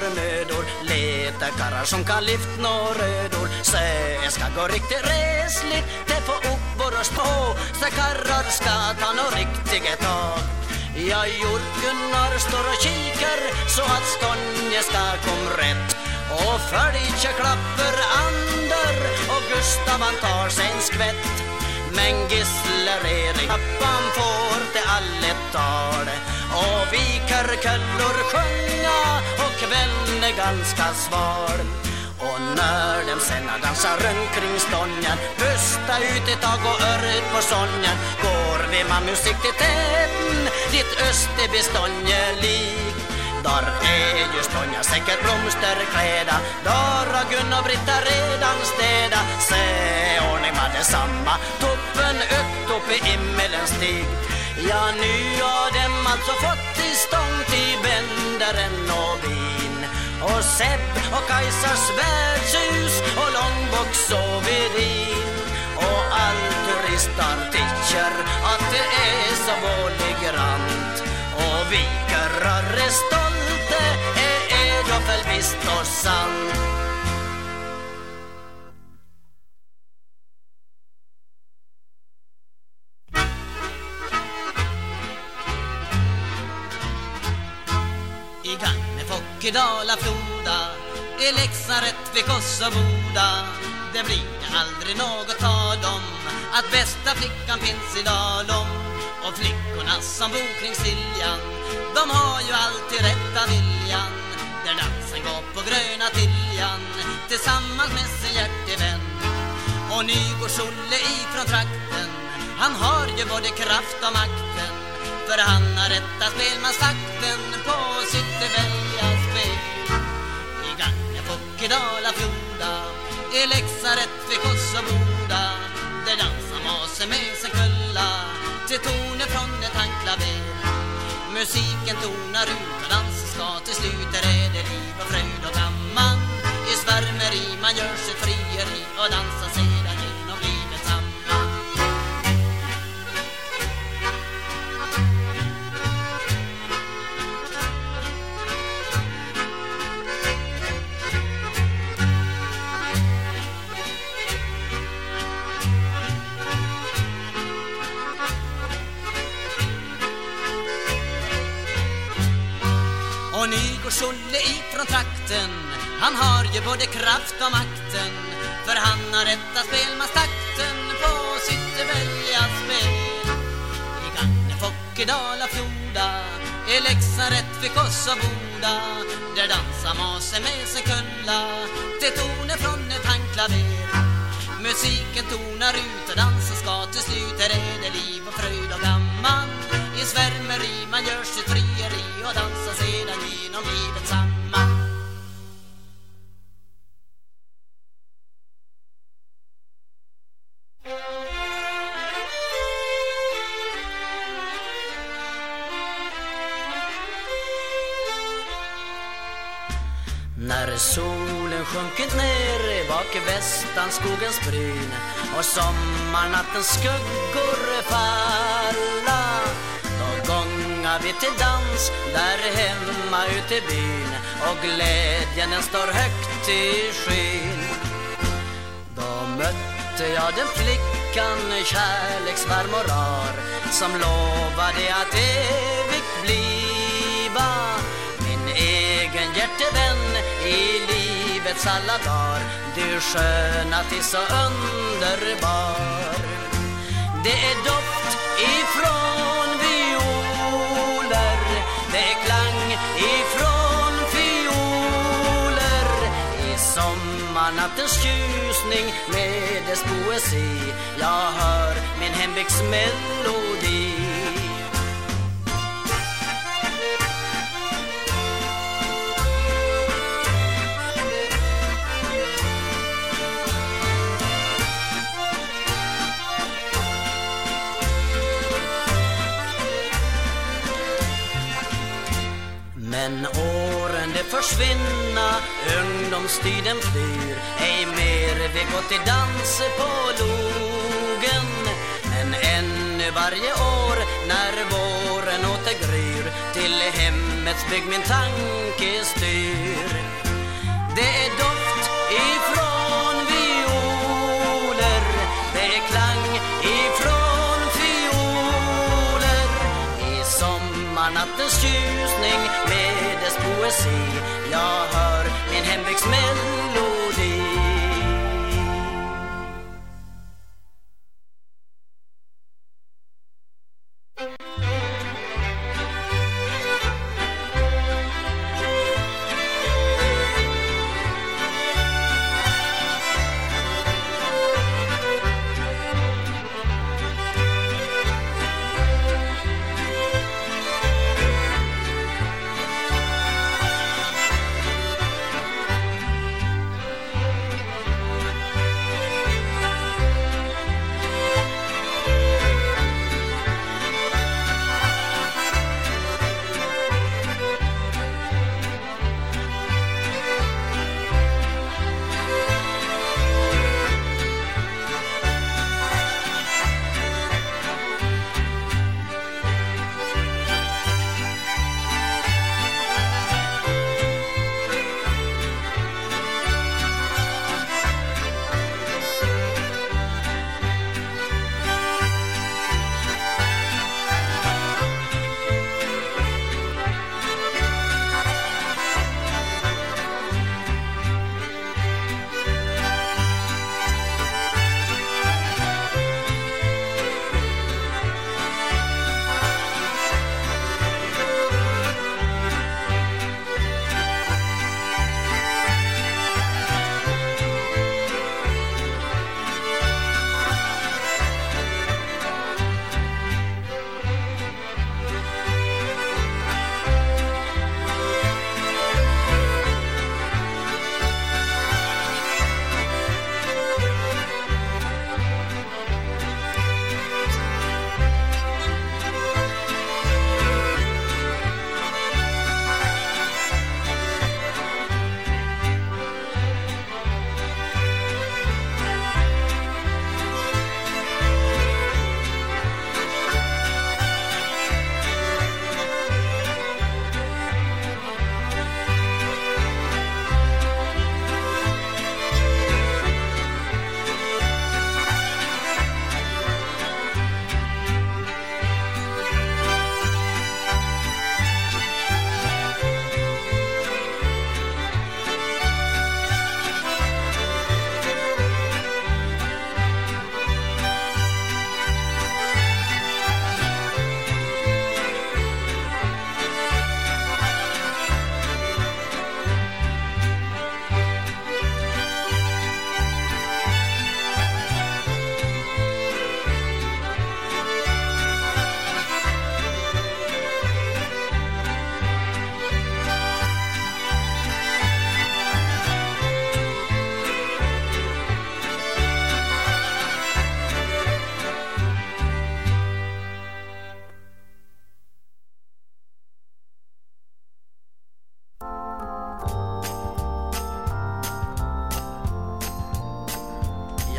mödor Leta karrar som kan lyft några rödor. Så jag ska gå riktigt resligt Det får upp våra spå Så karrar ska ta nå riktigt tag. Ja, Gunnar står och kikar så att Skånje ska kom rätt. Och följer klapper Ander och Gustav han tar sig en skvätt. Men Gisler Erik pappan får det allet tal och vi körköllor sjunga och kvällen är ganska sval och när de sen dansar runt kring stången Pusta ut ett tag och örret på sången Går vi med musik till täten Ditt Österby lik. Där är ju stånja säkert blomsterkläda Där har Gunnar och Britta redan städa. Se ordning med detsamma Toppen upp, upp i himmelens stig. Ja, nu har dem alltså fått till stånd till bändaren och vin. Och Sepp och Kajsars värdshus och Långbox och Vedin och all turistar tycker att det är så våligrant och vi karrar är stolta, är är då väl visst och sant. Och i Dala-Floda I Leksand, Rättvik och Det blir aldrig något tal om Att bästa flickan finns i Dalom. Och flickorna som bor kring Siljan De har ju alltid rätta viljan. Där dansen går på gröna Tiljan Tillsammans med sin hjärtevän. Och Nygårds Olle ifrån trakten Han har ju både kraft och makten för han har rätta spelmanstakten på sitt välja spel I Gagnef och i Floda, I Leksaret vid och Boda Där dansar masen med sin kulla Till toner från ett handklaver. Musiken tonar ut och dansen ska till slut Där är det liv och fröjd och gammal. I svärmeri man gör sitt frieri och dansar sig Och Nygårds ifrån trakten. Han har ju både kraft och makten. För han har rätta spelmanstakten På sitt välja spel. I Gagnef och i Dala-Floda I Leksand, Rättvik och så Boda. Där dansar Mase med sin kulla Till toner från ett handklaver. Musiken tonar ut och dansen ska till slut. Här är det liv och fröjd och gammal svärmeri man gör sitt frieri och dansar sedan genom livet samman När solen sjunkit ner bak i västanskogens bryn och sommarnattens skuggor falla gångar vi till dans där hemma ute i byn och glädjen den står högt i skyn. Då mötte jag den flickan kärleksvarm och rar som lovade att evigt bliva min egen hjärtevän i livets alla dagar. Du sköna till så underbar. Det är doft ifrån nattens tjusning med dess poesi. Jag hör min hembygds melodi. Men åh kunde försvinna. Ungdomstiden flyr. Ej mer vi gått i dans på logen. Men ännu varje år när våren åter gryr Till hemmets bygg min tanke styr. Det är doft ifrån violer. Det är klang ifrån fioler. I sommarnattens ljusning poesi. Jag hör min hembygds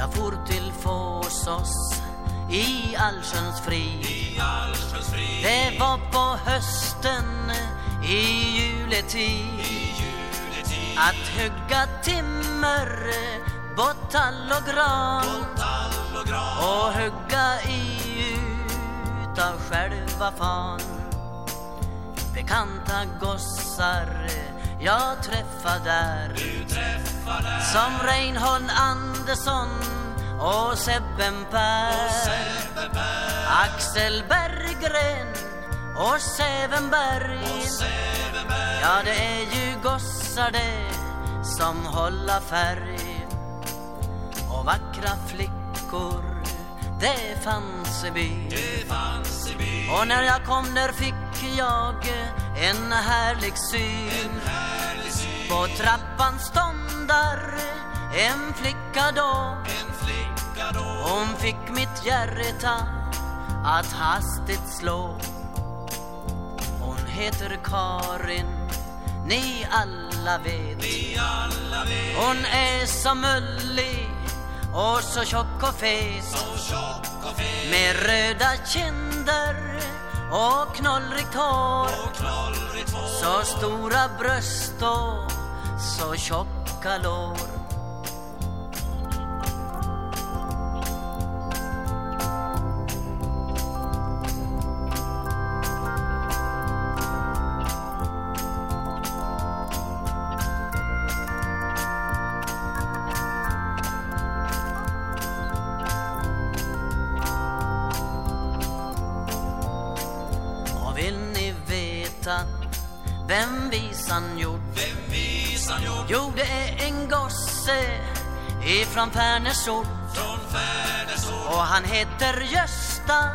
Jag for till Fåsås i allsköns frid Det var på hösten i juletid. Att hugga timmer på tall och gran. Och hugga i utav själva fan. Bekanta gossar jag träffade där som Reinhold Andersson och Sebben Per Axel Berggren och Sävenberg Ja, det är ju gossar det som hålla färg. Och vackra flickor, det fanns i byn Och när jag kom där fick jag en härlig syn. På trappan stånd där en flicka då. Hon fick mitt hjärta att hastigt slå. Hon heter Karin, ni alla vet. Hon är så mullig och så tjock och fet. Med röda kinder och knollrigt hår. Så stora bröst och så tjocka calor. Från Färnäsort. Och han heter Gösta,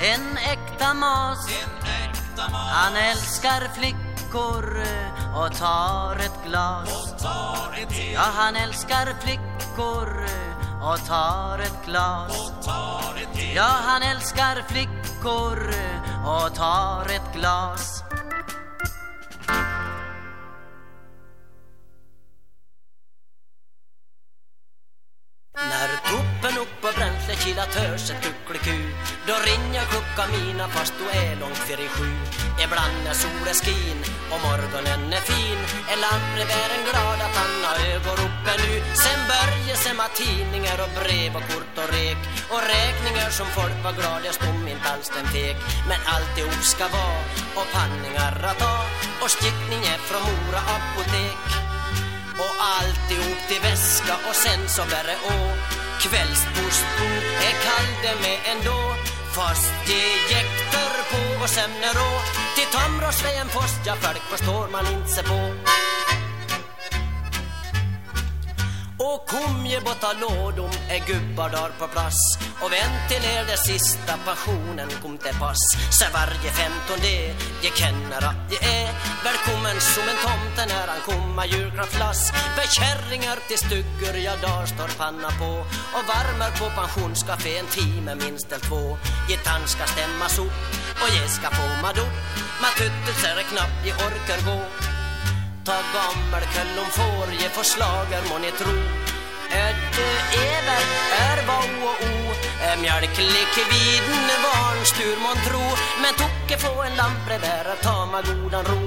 en äkta mas. En äkta mas. Han älskar flickor eh, och tar ett glas. Och tar ett ja, han älskar flickor eh, och tar ett glas. Och tar ett ja, han älskar flickor eh, och tar ett glas. Ringer mina fast du är långt fyra sju Ibland när solen skin och morgonen är fin. Är lantbrevbäraren glad att han har ögon uppe nu? Sen börjar se med tidningar och brev och kort och rek. Och räkningar som folk var glada om stod inte alls den fek. Men alltihop ska vara och panningar att ta Och stickning är från Mora apotek. Och alltihop till väska och sen så värre å. Kvällsposten är kall det med ändå. Fast det jäktar på och sen är rå Till Tområsvägen först, ja folk förstår man inte på. Och kumjebotta lådom är gubbar där på plats. Och ventiler det sista passionen kom till pass. Så varje femtonde jag känner att jag är. Välkommen som en tomte när han komma julklappslass För kärringar till stuggur, jag där står panna på. Och värmer på pensionscafé en timme minst eller två. Gitarren ska stämmas upp och jag ska få madop Matuttelser är knappt jag orkar gå. Ta gammelköll om får ge förslager må ni tro Ödde Ever är vau och o. Mjölklik viden varnstur mon tro. Men tocke få en lantbrevbärare ta tama godan ro.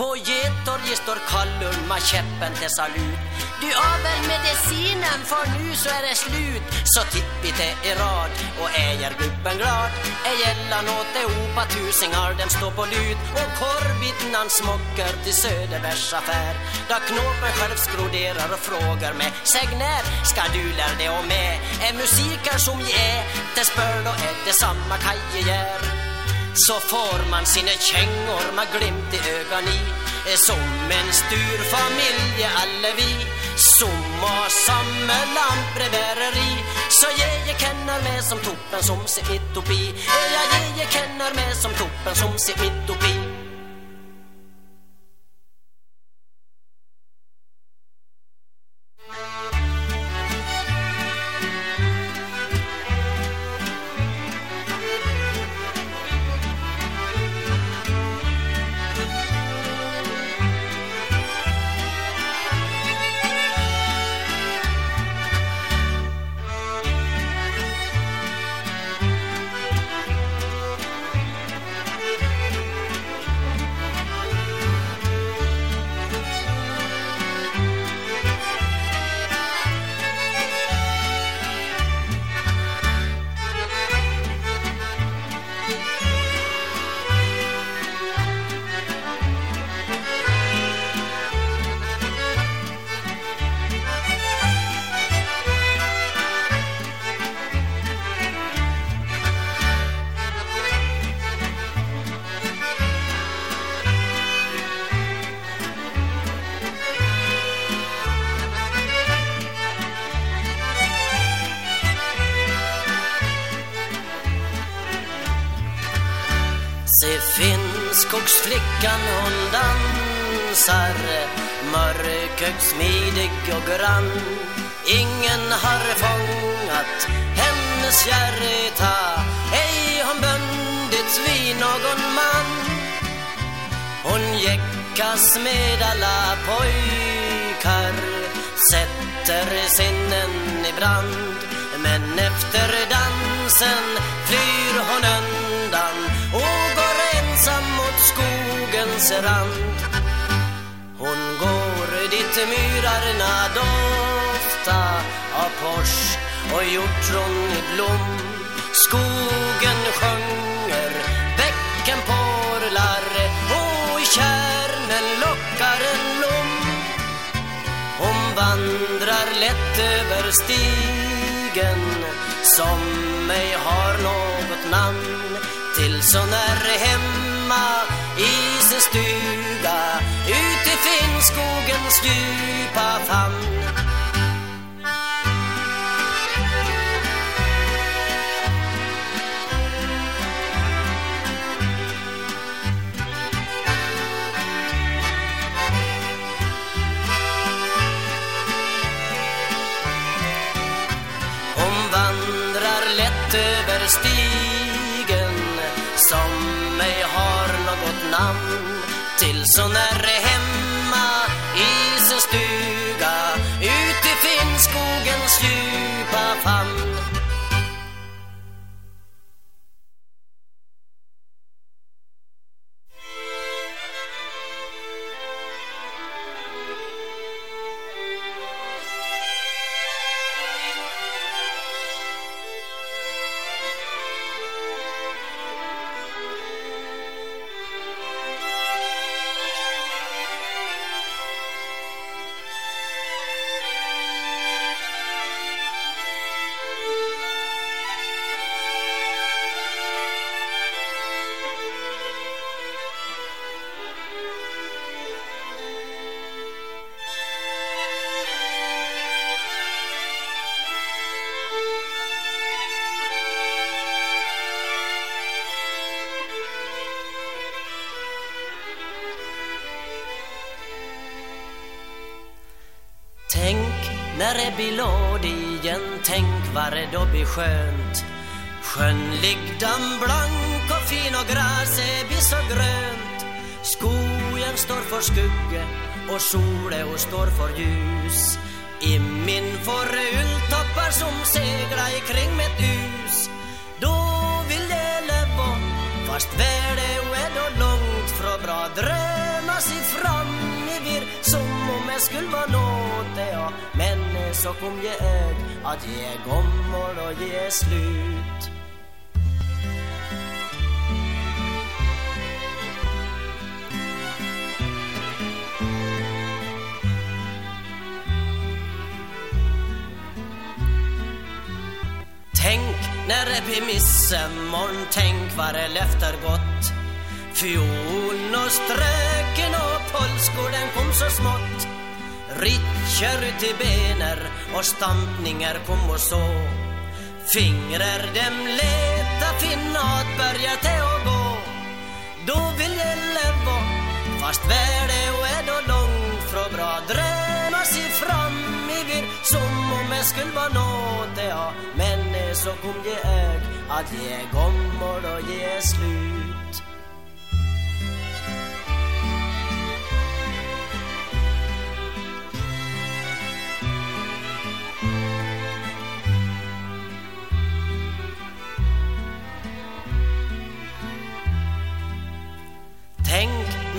På Getorget står Kallur med käppen till salut. Du har väl medicinen för nu så är det slut. Så tippit är i rad och är gubben glad. Är gällan åt Opa tusingar den står på lut. Och korvbiten han smockar till Söderbergs affär. Då knåpen själv skroderar och frågar mig Säg när ska du lära dig om med Är musiker som jag är Det spör då är det samma kajegär så får man sina kängor med glimt i ögon i. Eh, som en stor familj alla vi. Som har samme lantbrevbäreri Så jag jag känner med som toppen som ser mitt uppe Ja, jag jag känner med som toppen som ser mitt uppe i. Eh, skogsflickan hon dansar. Mörkögd, smidig och grann. Ingen har fångat hennes hjärta Ej hon bundits vid någon man. Hon jäckas med alla pojkar. Sätter sinnen i brand. Men efter dansen flyr hon undan. Skogens rand Hon går dit myrarna dofta av pors och hjortron i blom. Skogen sjunger, bäcken porlar och i kärnen lockar en lom. Hon vandrar lätt över stigen som ej har något namn till så när är i Finnskogens djupa famn. Över stigen som ej har något namn till så när djupa Sjön tänk vad det då blir skönt Sjön ligger blank och fin och gräset blir så grönt. Skogen står för skugge och solen och står för ljus. I min forre ulltoppar som seglar kring mitt hus. Då vill jag leva fast väl som om jag skulle vara nåt ja men så kom jag ög att ge kommer och ge slut. Tänk när det blir midsommar, tänk vad det löfter gott. Fiol och ströken och polskor, den kom så smått. Ritcher till bener och stampningar kom och så. Fingrar dem leta finna att börja till och gå. Då vill jag leva fast världen är då långt från bra. Drömma sig fram i vir som om jag skulle vara nåt ja Men så kom jag att jag kommer och ge slut.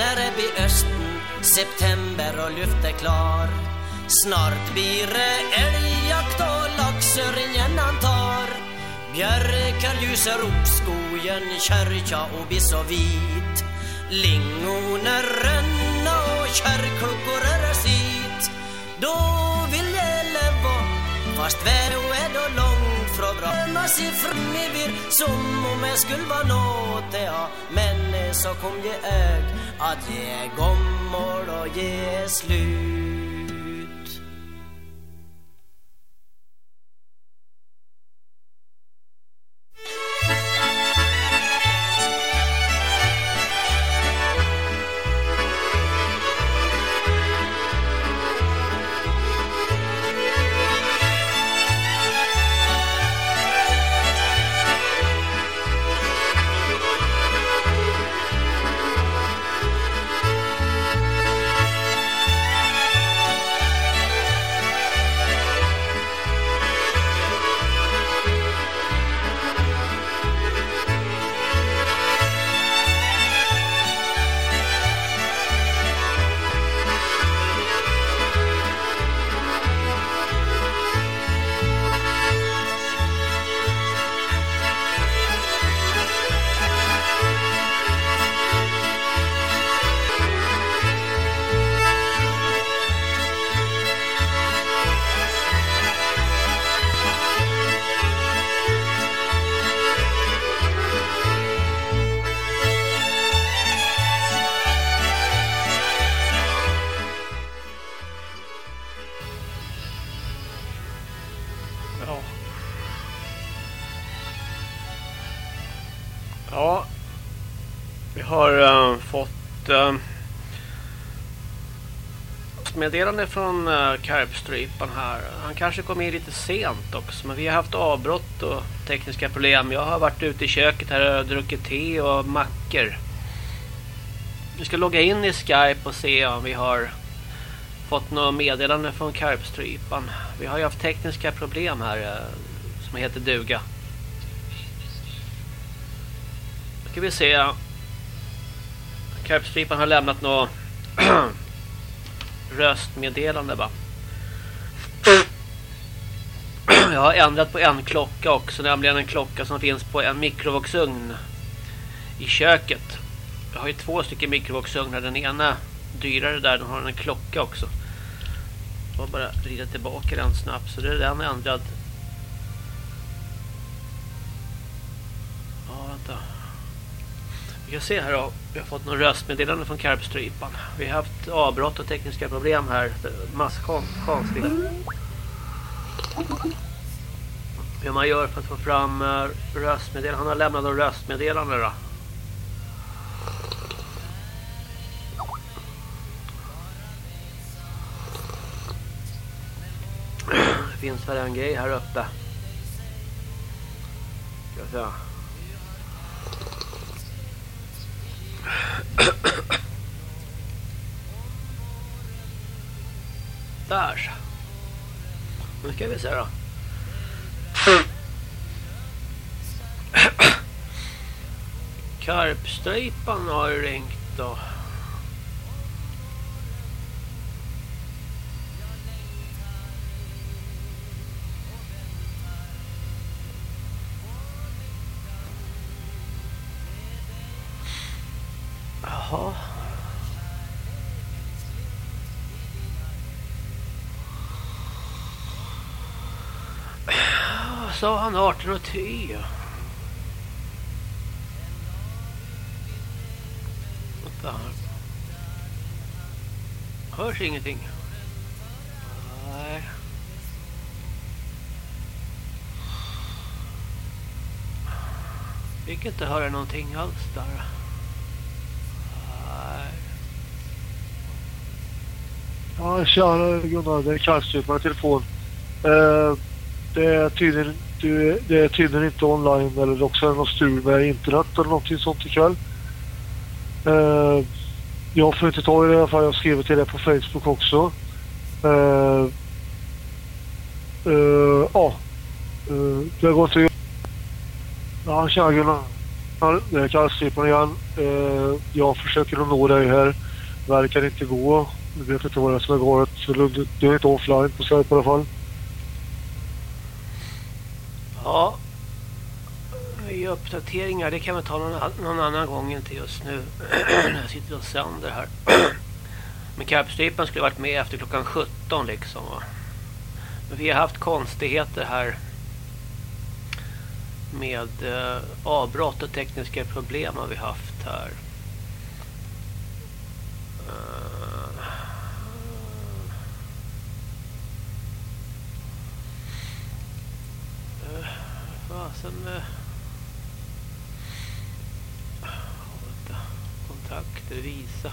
När det blir östen, september och luft är klar. Snart blir det älgjakt och laxöringen han tar Björkar ljusar upp skogen, kyrka och biss och vit. Lingoner rönna och kärrklockor är sitt. Då vill jag leva, fast väl är gröna siffror i vir Som om jag skulle vara nåt ja Men så kom jag ög att jag kommer och ge slut. Meddelande från uh, här. Han kanske kom in lite sent också. Men vi har haft avbrott och tekniska problem. Jag har varit ute i köket här och druckit te och mackor. Vi ska logga in i Skype och se om vi har fått något meddelande från Karpstrypan. Vi har ju haft tekniska problem här uh, som heter duga. Då ska vi se. Karpstrypan har lämnat något röstmeddelande bara. Jag har ändrat på en klocka också, nämligen en klocka som finns på en mikrovågsugn i köket. Jag har ju två stycken mikrovågsugnar, den ena dyrare där, den har en klocka också. Jag bara rida tillbaka den snabbt så det är den ändrad. Ja, vänta. Vi kan se här då. Vi har fått någon röstmeddelande från Karpstrypan. Vi har haft avbrott och tekniska problem här. Masskonstigt. Hur man gör för att få fram röstmeddelanden. röstmeddelande. Han har lämnat några röstmeddelande då. Det finns väl en grej här uppe. Ska jag säga. Där så. Nu ska vi se då. Karpstrypan har ringt då. Sa han 18 och 10? Vänta här. Hörs ingenting? Nej. Fick inte höra någonting alls där. Ja, tjena Gunnar, det är Karlström med telefon. Uh det, är tydligen, det är tydligen inte online eller också är det något strul med internet eller någonting sånt ikväll. Eh, jag får inte ta i det i alla fall, jag skriver till det på Facebook också. Eh, eh, ja, eh, det går inte Ja, tjena Gunnar. Det är Kallstripan igen. Eh, jag försöker att nå dig här. Verkar inte gå. Jag vet inte vad det är som är galet. Du, du är inte offline på Skype i alla fall. Ja. I uppdateringar, det kan vi ta någon, någon annan gång inte just nu. jag sitter och sänder här. Men Karpstrypan skulle varit med efter klockan 17 liksom. Men vi har haft konstigheter här. Med eh, avbrott och tekniska problem har vi haft här. Uh, fasen... Uh, vänta. Kontakter, visa.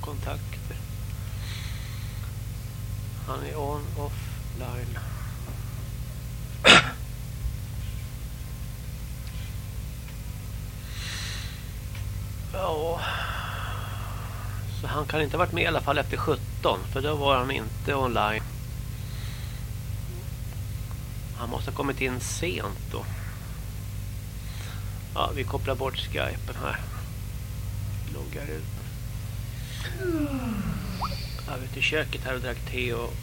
Kontakter. Han är on, offline. Ja. Så han kan inte ha varit med i alla fall efter 17. För då var han inte online. Han måste ha kommit in sent då. Ja, vi kopplar bort Skypen här. Loggar ut. Jag var ute i köket här och drack te och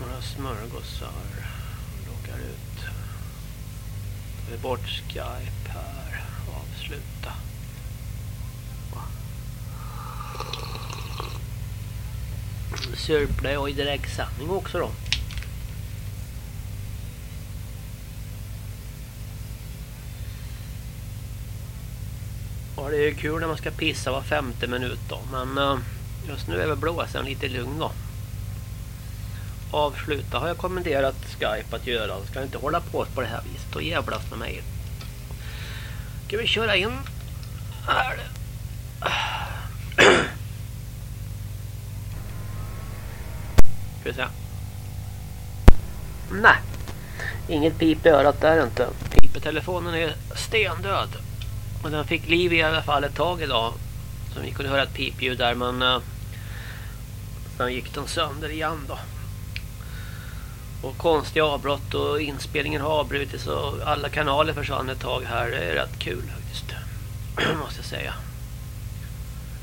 några smörgåsar. Loggar ut. Tar vi bort Skype här. Avsluta. Sörplar jag i direktsändning också då. Ja, det är ju kul när man ska pissa var femte minut då. Men eh, just nu är väl blåsen lite lugn då. Avsluta har jag kommenterat Skype att göra. Ska inte hålla på på det här viset och jävlas med mig. Ska vi köra in här. Ska vi se. Nej. Inget pip i örat där inte. Pipetelefonen är stendöd. Och den fick liv i alla fall ett tag idag. Så vi kunde höra ett pipljud där men uh, sen gick den sönder igen då. Och konstiga avbrott och inspelningen har avbrutits och alla kanaler försvann ett tag här. Det är rätt kul faktiskt. Måste jag säga.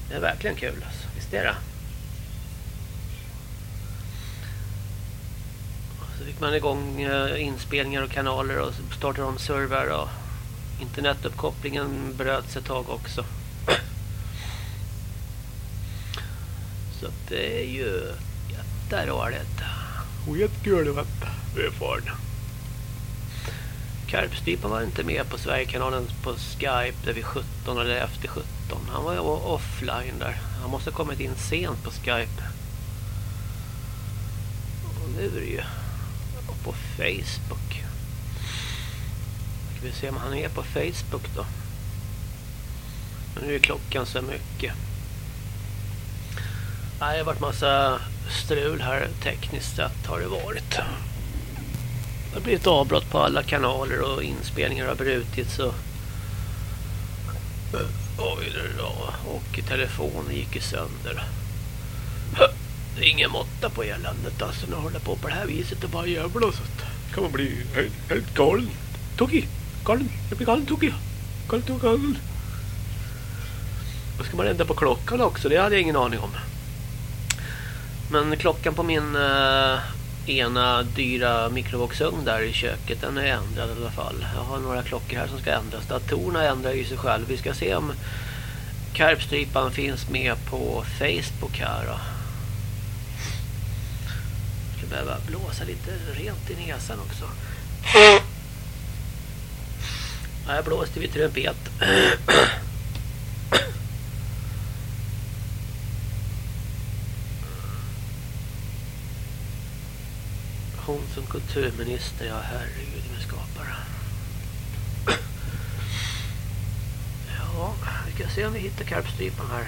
Det är verkligen kul alltså. Visst är det? Så fick man igång eh, inspelningar och kanaler och startade om server och internetuppkopplingen bröts ett tag också. Så det är ju jätteroligt. Skitkul vi får Karpstypan var inte med på Sverigekanalen på Skype där vid 17 eller efter 17. Han var offline där. Han måste ha kommit in sent på Skype. Och nu är det ju på Facebook. Ska vi se om han är på Facebook då. Men nu är klockan så mycket. Det har varit massa strul här tekniskt sett har det varit. Det har blivit avbrott på alla kanaler och inspelningar har brutits och Oj då, och telefonen gick ju sönder. Det är ingen måtta på eländet alltså när håller på på det här viset och bara jävlar. så kan man bli helt, helt galen. Tokig, galen, jag blir galen tokig. Galen, tokig, galen. Då ska man ändra på klockan också, det hade jag ingen aning om. Men klockan på min eh, ena dyra mikrovågsugn där i köket, den är ändrad i alla fall. Jag har några klockor här som ska ändras. Datorerna ändrar ju sig själv. Vi ska se om Karpstrypan finns med på Facebook här då. Jag ska behöva blåsa lite rent i näsan också. Här blåste vi trumpet. hon som kulturminister, ja herregud med skapare. Ja, vi ska se om vi hittar karpstrypan här.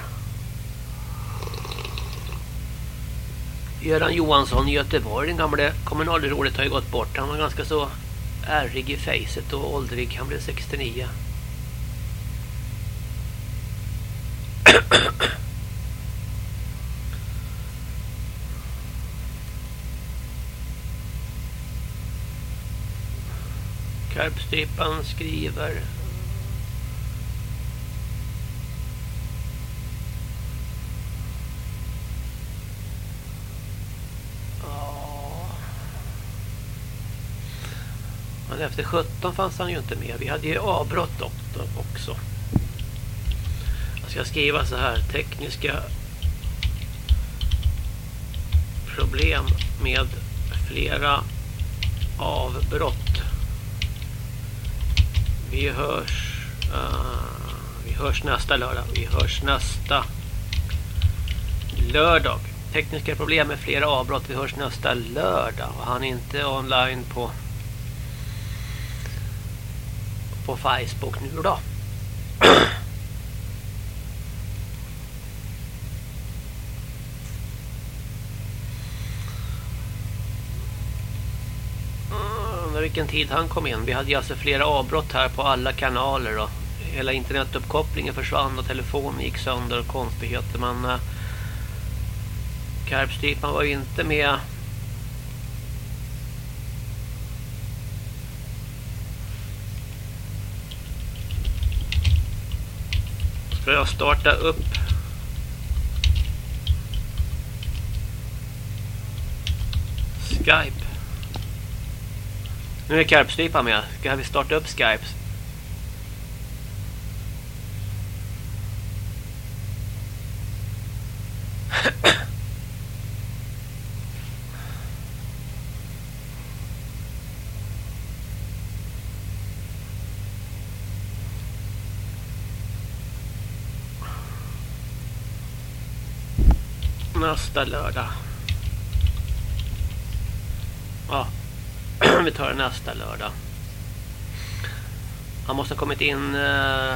Göran Johansson i Göteborg, den gamla kommunalrådet har ju gått bort. Han var ganska så ärrig i fejset och åldrig. Han blev 69. Karpstrypan skriver Men efter 17 fanns han ju inte med. Vi hade ju avbrott också. Jag ska skriva så här. Tekniska problem med flera avbrott. Vi hörs uh, vi hörs nästa lördag. Vi hörs nästa lördag. Tekniska problem med flera avbrott. Vi hörs nästa lördag. Och han är inte online på på Facebook nu då. Mm, Undrar vilken tid han kom in. Vi hade ju alltså flera avbrott här på alla kanaler och hela internetuppkopplingen försvann och telefonen gick sönder och konstigheter men uh, eh, Karpstypan var ju inte med Ska jag starta upp Skype. Nu är Karpstrypa med. Ska vi starta upp Skype? Nästa lördag. Ja, vi tar det nästa lördag. Han måste ha kommit in eh,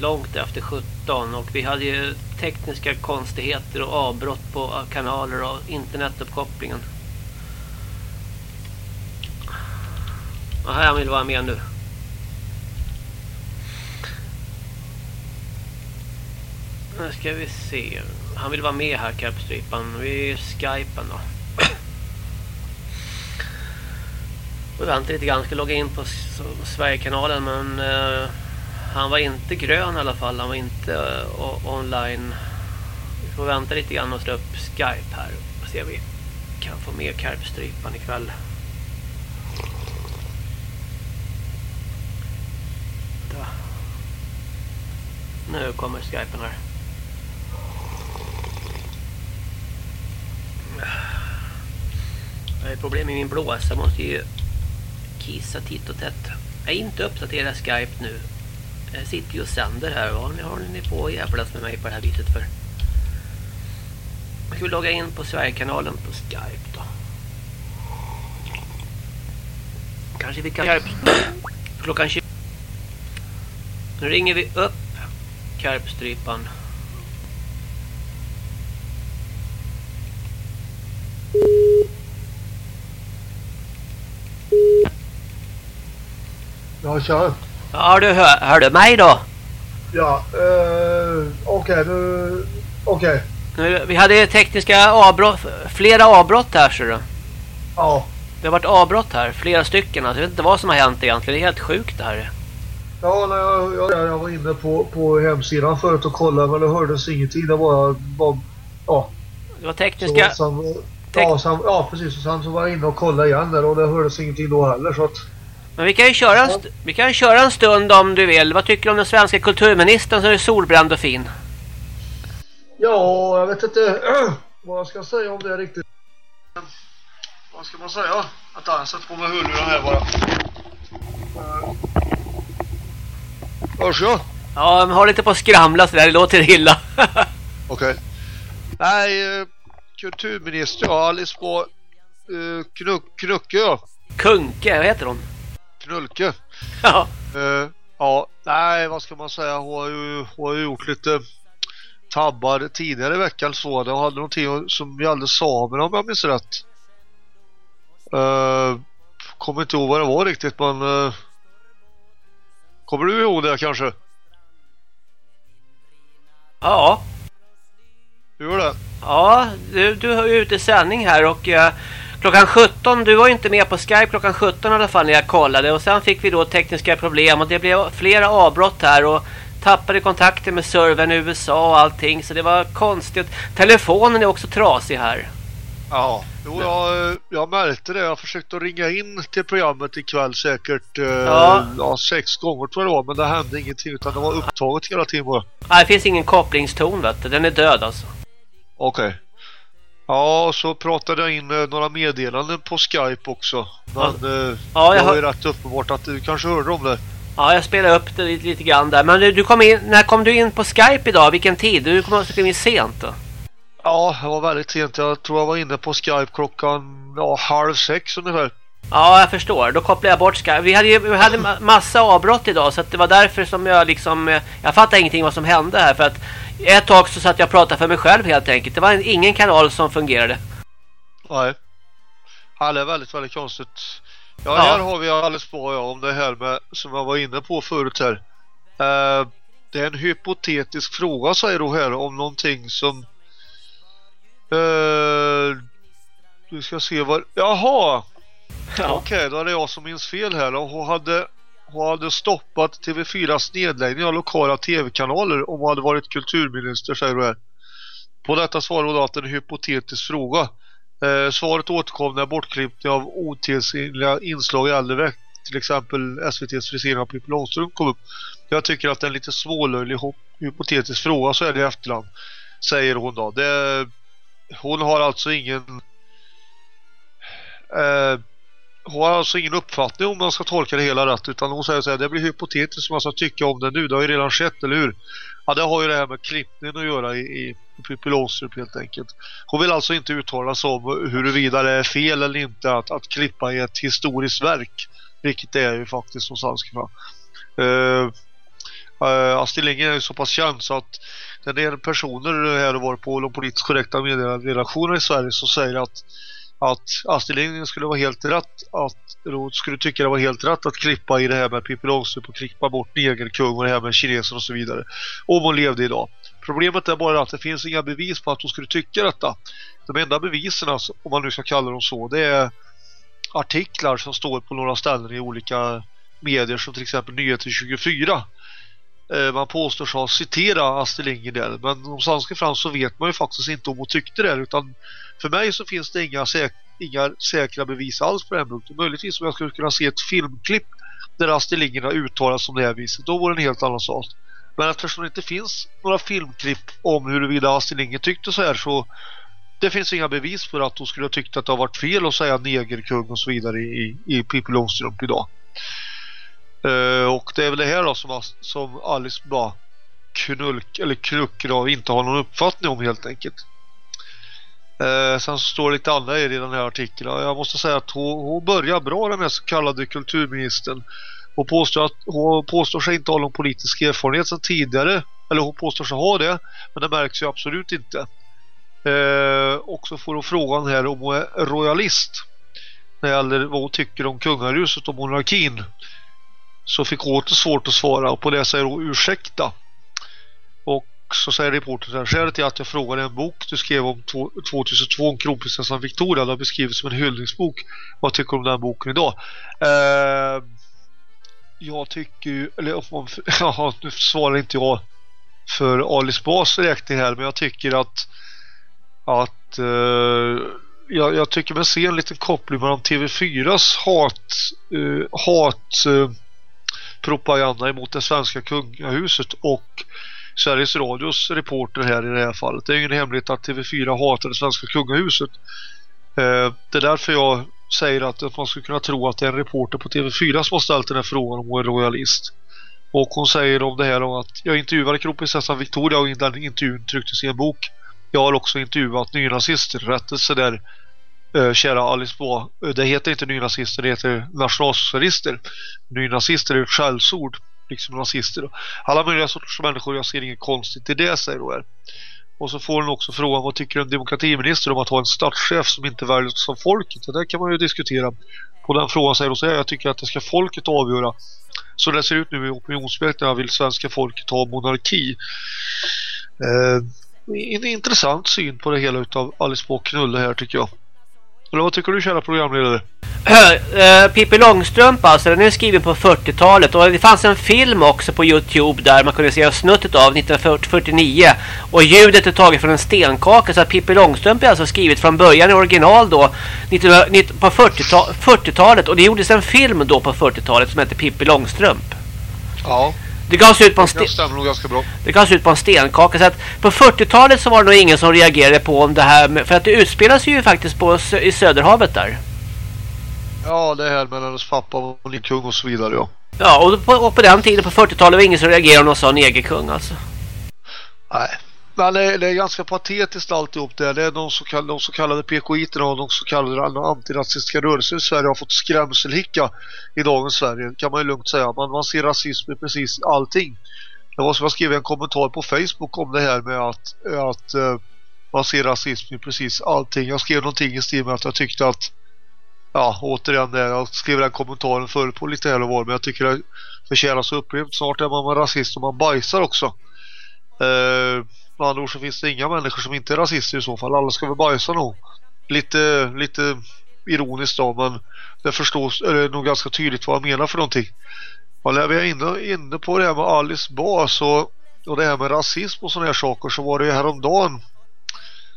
långt efter 17 och vi hade ju tekniska konstigheter och avbrott på kanaler och internetuppkopplingen. Aha, han vill vara med nu. Nu ska vi se. Han vill vara med här, Kappstrypan. Vi skypen då. Och vänta lite grann. Ska logga in på Sverigekanalen men uh, han var inte grön i alla fall. Han var inte uh, online. Vi får vänta lite grann och slå upp Skype här. Och se om vi kan få med Karpstrypan ikväll. Nu kommer Skypen här. Har problem med min blåsa. Jag måste ju kissa titt och tätt. Jag är inte uppdaterad Skype nu. Jag sitter ju och sänder här. Vad har ni på jävlas med mig på det här viset för? Jag ska logga in på Sverigekanalen på Skype då. Kanske vi kan... Klockan 20. Nu ringer vi upp Karpstrypan. Ja, kör. Ja, du hör, hör du mig då? Ja, uh, okej, okay, nu... Okej. Okay. Vi hade tekniska avbrott, flera avbrott här ser du. Ja. Det har varit avbrott här, flera stycken. Alltså, jag vet inte vad som har hänt egentligen. Det är helt sjukt det här. Ja, när jag, jag, jag var inne på, på hemsidan förut och kollade men det hördes ingenting. Det var bara... Ja. Det var tekniska... Så, sen, ja, sen, ja, precis. Och sen så var jag inne och kollade igen där och det hördes ingenting då heller. Så att... Men vi kan ju köra en, vi kan köra en stund om du vill. Vad tycker du om den svenska kulturministern som är solbränd och fin? Ja, jag vet inte vad jag ska säga om det riktigt. Vad ska man säga? Att jag sätter på mig hörlurar här bara. Hörs jag? Ja, men har lite på att skramla så där. Det låter illa. Okej. Okay. Nej, eh, kulturminister, Alice på uh, knuck, Knucke. Kunke, vad heter hon? Knulke. Ja. Uh, ja, nej, vad ska man säga? Hon har ju, hon har ju gjort lite tabbar tidigare i veckan så. Det hade någonting som gällde samerna om jag minns rätt. Uh, kommer inte ihåg vad det var riktigt, men... Uh, kommer du ihåg det kanske? Ja. Hur det? Ja, du, du är ute i sändning här och... Uh, Klockan 17, du var ju inte med på Skype klockan 17 i alla fall när jag kollade. Och sen fick vi då tekniska problem och det blev flera avbrott här och tappade kontakten med servern i USA och allting. Så det var konstigt. Telefonen är också trasig här. Ja, jo, jag, jag märkte det. Jag försökte ringa in till programmet ikväll säkert eh, ja. ja. sex gånger tror jag det var. Men det hände ingenting utan det var upptaget hela tiden. Nej, det finns ingen kopplingston vet du. Den är död alltså. Okej. Okay. Ja, så pratade jag in eh, några meddelanden på Skype också. Men ja. Eh, ja, det var ju rätt uppenbart att du kanske hörde om det. Ja, jag spelade upp det lite, lite grann där. Men du, du kom in, när kom du in på Skype idag? Vilken tid? Du kom också in sent då? Ja, det var väldigt sent. Jag tror jag var inne på Skype klockan ja, halv sex ungefär. Ja, jag förstår. Då kopplade jag bort Skype. Vi hade, ju, vi hade massa avbrott idag så det var därför som jag liksom... Eh, jag fattade ingenting vad som hände här för att ett tag så satt jag och pratade för mig själv helt enkelt. Det var ingen kanal som fungerade. Nej. Ja, det är väldigt, väldigt konstigt. Ja, ja. här har vi alldeles på ja, om det här med som jag var inne på förut här. Uh, det är en hypotetisk fråga säger du här om någonting som uh, vi ska se vad Jaha. Ja. Okej, okay, då är det jag som minns fel här och hon hade hon hade stoppat TV4s nedläggning av lokala tv-kanaler om hon hade varit kulturminister, säger du här. På detta svarade hon att det är en hypotetisk fråga. Eh, svaret återkom när bortklippning av otillsynliga inslag i äldre veck, till exempel SVTs frisering av Pippi Långström kom upp. Jag tycker att det är en lite smålöjlig hypotetisk fråga så är det i efterland, säger hon då. Det, hon har alltså ingen... Eh, har alltså ingen uppfattning om man ska tolka det hela rätt utan hon säger så här, det blir hypotetiskt som man ska tycka om det nu, det har ju redan skett, eller hur? Ja, det har ju det här med klippningen att göra i, i Pippi Långstrump helt enkelt. Hon vill alltså inte uttala sig om huruvida det är fel eller inte att, att klippa i ett historiskt verk, vilket det är ju faktiskt som sanskriva. Uh, eh, Uh, eh, Astrid Lindgren är ju så pass känd så att när det är personer här och var på de politiskt korrekta medieredaktionerna i Sverige som säger att att Astrid Lindgren skulle vara helt rätt att Roth skulle tycka det var helt rätt att klippa i det här med Pippi Långstrump och klippa bort negerkung och det här med kineser och så vidare om hon levde idag. Problemet är bara att det finns inga bevis på att hon skulle tycka detta. De enda bevisen, alltså, om man nu ska kalla dem så, det är artiklar som står på några ställen i olika medier som till exempel Nyheter 24 eh, man påstår sig citera Astrid Lindgren där. Men om sanningen ska fram så vet man ju faktiskt inte om hon tyckte det. Utan för mig så finns det inga, säk inga säkra bevis alls på den punkten. Möjligtvis om jag skulle kunna se ett filmklipp där Astrid Lindgren har uttalat som det här viset. Då vore det en helt annan sak. Men eftersom det inte finns några filmklipp om huruvida Astrid Lindgren tyckte så här så det finns inga bevis för att hon skulle ha tyckt att det har varit fel att säga negerkung och så vidare i, i Pippi Långstrump idag. Uh, och det är väl det här då som, som Alice bara knulk eller krucker av inte har någon uppfattning om helt enkelt. Eh, sen så står det lite andra i den här artikeln. Jag måste säga att hon, hon börjar bra den här så kallade kulturministern. Hon påstår, att, hon påstår sig inte ha någon politisk erfarenhet sedan tidigare. Eller hon påstår sig ha det. Men det märks ju absolut inte. Eh, och så får hon frågan här om hon är royalist. När det gäller vad hon tycker om kungahuset och monarkin så fick hon åter svårt att svara och på det säger hon ursäkta. Och så säger reportern skälet till att jag frågade en bok du skrev om 2002 om kronprinsessan Victoria, det har beskrivits som en hyllningsbok. Vad tycker du om den boken idag? Eh, jag tycker ju, eller ja, nu svarar inte jag för Alice Bas räkning här, men jag tycker att att eh, jag, jag, tycker man ser en liten koppling mellan TV4s hat, eh, hat eh, propaganda emot det svenska kungahuset och Sveriges Radios reporter här i det här fallet. Det är ingen hemlighet att TV4 hatar det svenska kungahuset. Eh, det är därför jag säger att man skulle kunna tro att det är en reporter på TV4 som har ställt den här frågan om hon är royalist. Och hon säger om det här om att jag intervjuade kronprinsessan Victoria och den intervjun trycktes i en bok. Jag har också intervjuat nynazister. Rättelse där äh, kära Alice Bois. Det heter inte nynazister, det heter nationalsocialister. Nynazister är ett skällsord, liksom nazister. Alla möjliga sorters människor, jag ser inget konstigt i det, säger hon. Och så får hon också frågan vad tycker en demokratiminister om att ha en statschef som inte väljs av folket? Det där kan man ju diskutera. På den frågan säger hon så här, jag tycker att det ska folket avgöra. Så det ser ut nu i opinionsmätningarna vill svenska folket ha monarki. Eh, en intressant syn på det hela utav Alice Bock Knulle här tycker jag. Eller vad tycker du kära programledare? uh, Pippi Långstrump alltså, den är skriven på 40-talet och det fanns en film också på Youtube där man kunde se snuttet av 1949 och ljudet är taget från en stenkaka så att Pippi Långstrump är alltså skrivet från början i original då 19, på 40-talet och det gjordes en film då på 40-talet som heter Pippi Långstrump. Ja. Det gavs ut på en sten. Det gavs ut på en stenkaka så att på 40-talet så var det nog ingen som reagerade på om det här med, för att det utspelas ju faktiskt på i Söderhavet där. Ja, det här med hennes pappa och kung och så vidare, ja. Ja, och på, och på den tiden på 40-talet var ingen som reagerade om någon sa negerkung alltså. Nej. Men det är, det är ganska patetiskt alltihop det. Det är de så kallade, de så kallade PKI-terna och de så kallade antirasistiska rörelser i Sverige har fått skrämselhicka i dagens Sverige. Kan man ju lugnt säga. Man, man ser rasism i precis allting. Det var som jag skrev en kommentar på Facebook om det här med att, att uh, man ser rasism i precis allting. Jag skrev någonting i stil med att jag tyckte att ja, återigen eh, jag skrev den kommentaren förut på lite här och var men jag tycker det förtjänas upplevt. Snart är man rasist och man bajsar också. Uh, med andra ord så finns det inga människor som inte är rasister i så fall. Alla ska väl bajsa nog. Lite, lite ironiskt då, men det förstås är det nog ganska tydligt vad jag menar för någonting. Och när vi är inne, inne på det här med Alice Bas och, och det här med rasism och sådana här saker så var det ju häromdagen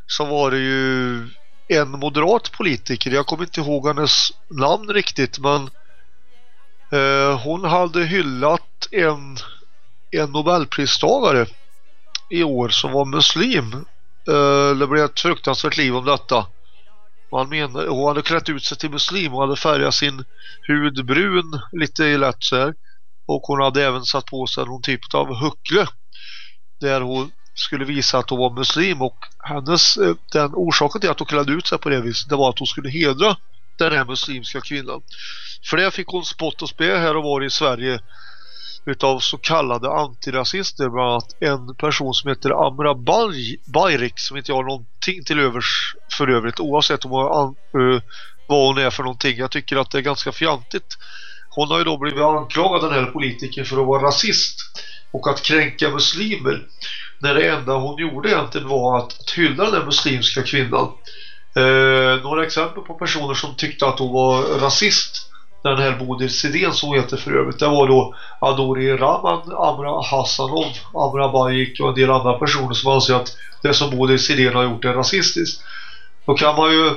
så var det ju en moderat politiker, jag kommer inte ihåg hennes namn riktigt men eh, hon hade hyllat en, en nobelpristagare i år som var muslim. Eh, det blev ett fruktansvärt liv om detta. Man menar, hon hade klätt ut sig till muslim och hade färgat sin hud brun lite i lätt så här. Och hon hade även satt på sig någon typ av huckle där hon skulle visa att hon var muslim och hennes, eh, den orsaken till att hon klädde ut sig på det viset det var att hon skulle hedra den här muslimska kvinnan. För det fick hon spott och spe här och var i Sverige utav så kallade antirasister bland annat en person som heter Amra Bayrik som inte har någonting till övers för övrigt oavsett om hon, uh, vad hon är för någonting. Jag tycker att det är ganska fjantigt. Hon har ju då blivit anklagad den här politikern för att vara rasist och att kränka muslimer när det enda hon gjorde egentligen var att hylla den muslimska kvinnan. Eh, några exempel på personer som tyckte att hon var rasist den här Bodil Sidén som heter för övrigt det var då Adori Raman, Amra Hassanov, Amra Bayik och en del andra personer som anser att det som Bodil Sidén har gjort är rasistiskt. Då kan man ju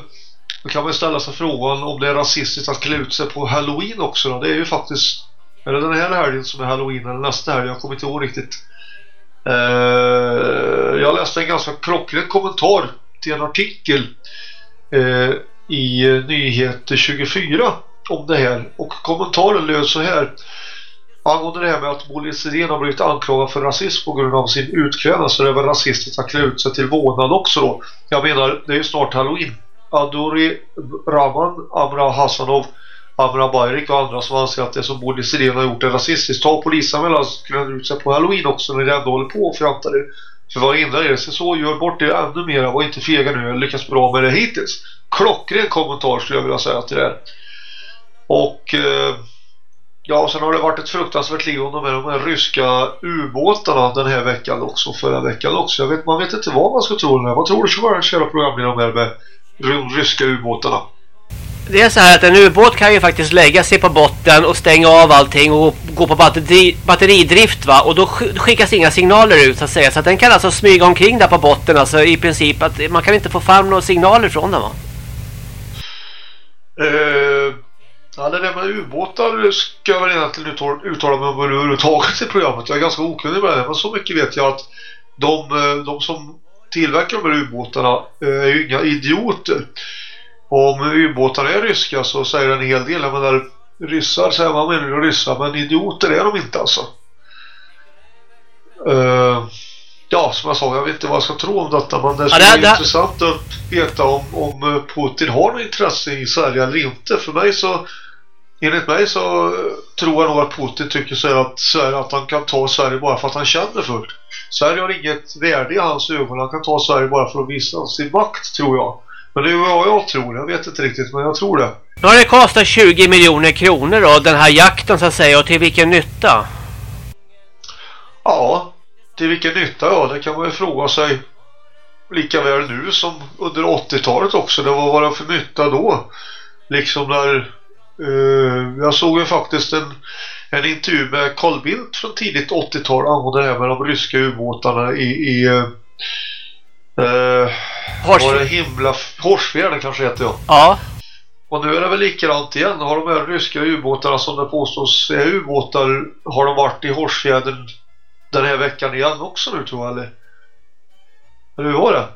då kan man ställa sig frågan om det är rasistiskt att klä ut sig på Halloween också då. Det är ju faktiskt eller den här helgen som är Halloween eller nästa helg, jag kommer inte ihåg riktigt. Uh, jag läste en ganska klockren kommentar till en artikel uh, i eh, Nyheter 24 om det här och kommentaren löd så här angående det här med att Bolis Sidén har blivit anklagad för rasism på grund av sin utklädnad så det är väl rasistiskt att klä ut sig till vånad också då. Jag menar, det är ju snart Halloween. Adori Rahman, Amra Hassanov, Amra Bayrik och andra som anser att det som Bolis Sidén har gjort är rasistiskt. Ta polisanmälan så alltså, klär ut sig på Halloween också när det ändå håller på och fjantar det. För vad hindrar er sig så? Gör bort det ännu mer. Var inte fega nu. Jag lyckas bra med det hittills. Klockren kommentar skulle jag vilja säga till det här. Och eh, ja, sen har det varit ett fruktansvärt liv med de här ryska ubåtarna den här veckan också, förra veckan också. Jag vet, man vet inte vad man ska tro det. Vad tror du ska vara kära programledare med de ryska ubåtarna? Det är så här att en ubåt kan ju faktiskt lägga sig på botten och stänga av allting och gå på batteri, batteridrift va och då skickas inga signaler ut så att säga så att den kan alltså smyga omkring där på botten alltså i princip att man kan inte få fram några signaler från den va? Uh, Ja, det där med ubåtar ska jag väl egentligen uttala, mig om överhuvudtaget i programmet. Jag är ganska okunnig med det, men så mycket vet jag att de, eh, de som tillverkar de här ubåtarna eh, är ju inga idioter. Och om ubåtarna är ryska så säger en hel del. Jag menar, ryssar säger man menar ryssar, men idioter är de inte alltså. Uh, ja, som jag sa, jag vet inte vad jag ska tro om detta, men det skulle ja, vara intressant att veta om, om Putin har något intresse i Sverige eller inte. För mig så enligt mig så tror jag nog att Putin tycker så att, Sverige, att han kan ta Sverige bara för att han känner för det. Sverige har inget värde i hans ögon. Han kan ta Sverige bara för att visa sin makt, tror jag. Men det är vad jag tror. Jag vet inte riktigt, men jag tror det. Nu har det kostat 20 miljoner kronor då, den här jakten så att säga. Och till vilken nytta? Ja, till vilken nytta, ja. Det kan man ju fråga sig lika väl nu som under 80-talet också. Det var bara för nytta då. Liksom när jag såg ju faktiskt en, en intervju med Carl Bildt från tidigt 80-tal angående det här med de ryska ubåtarna i, i uh, uh, var det himla Horsfjärden kanske heter jag. Ja. Och nu är det väl likadant igen. Har de här ryska ubåtarna som det påstås är ubåtar har de varit i Horsfjärden den här veckan igen också nu tror jag eller? Eller hur var det?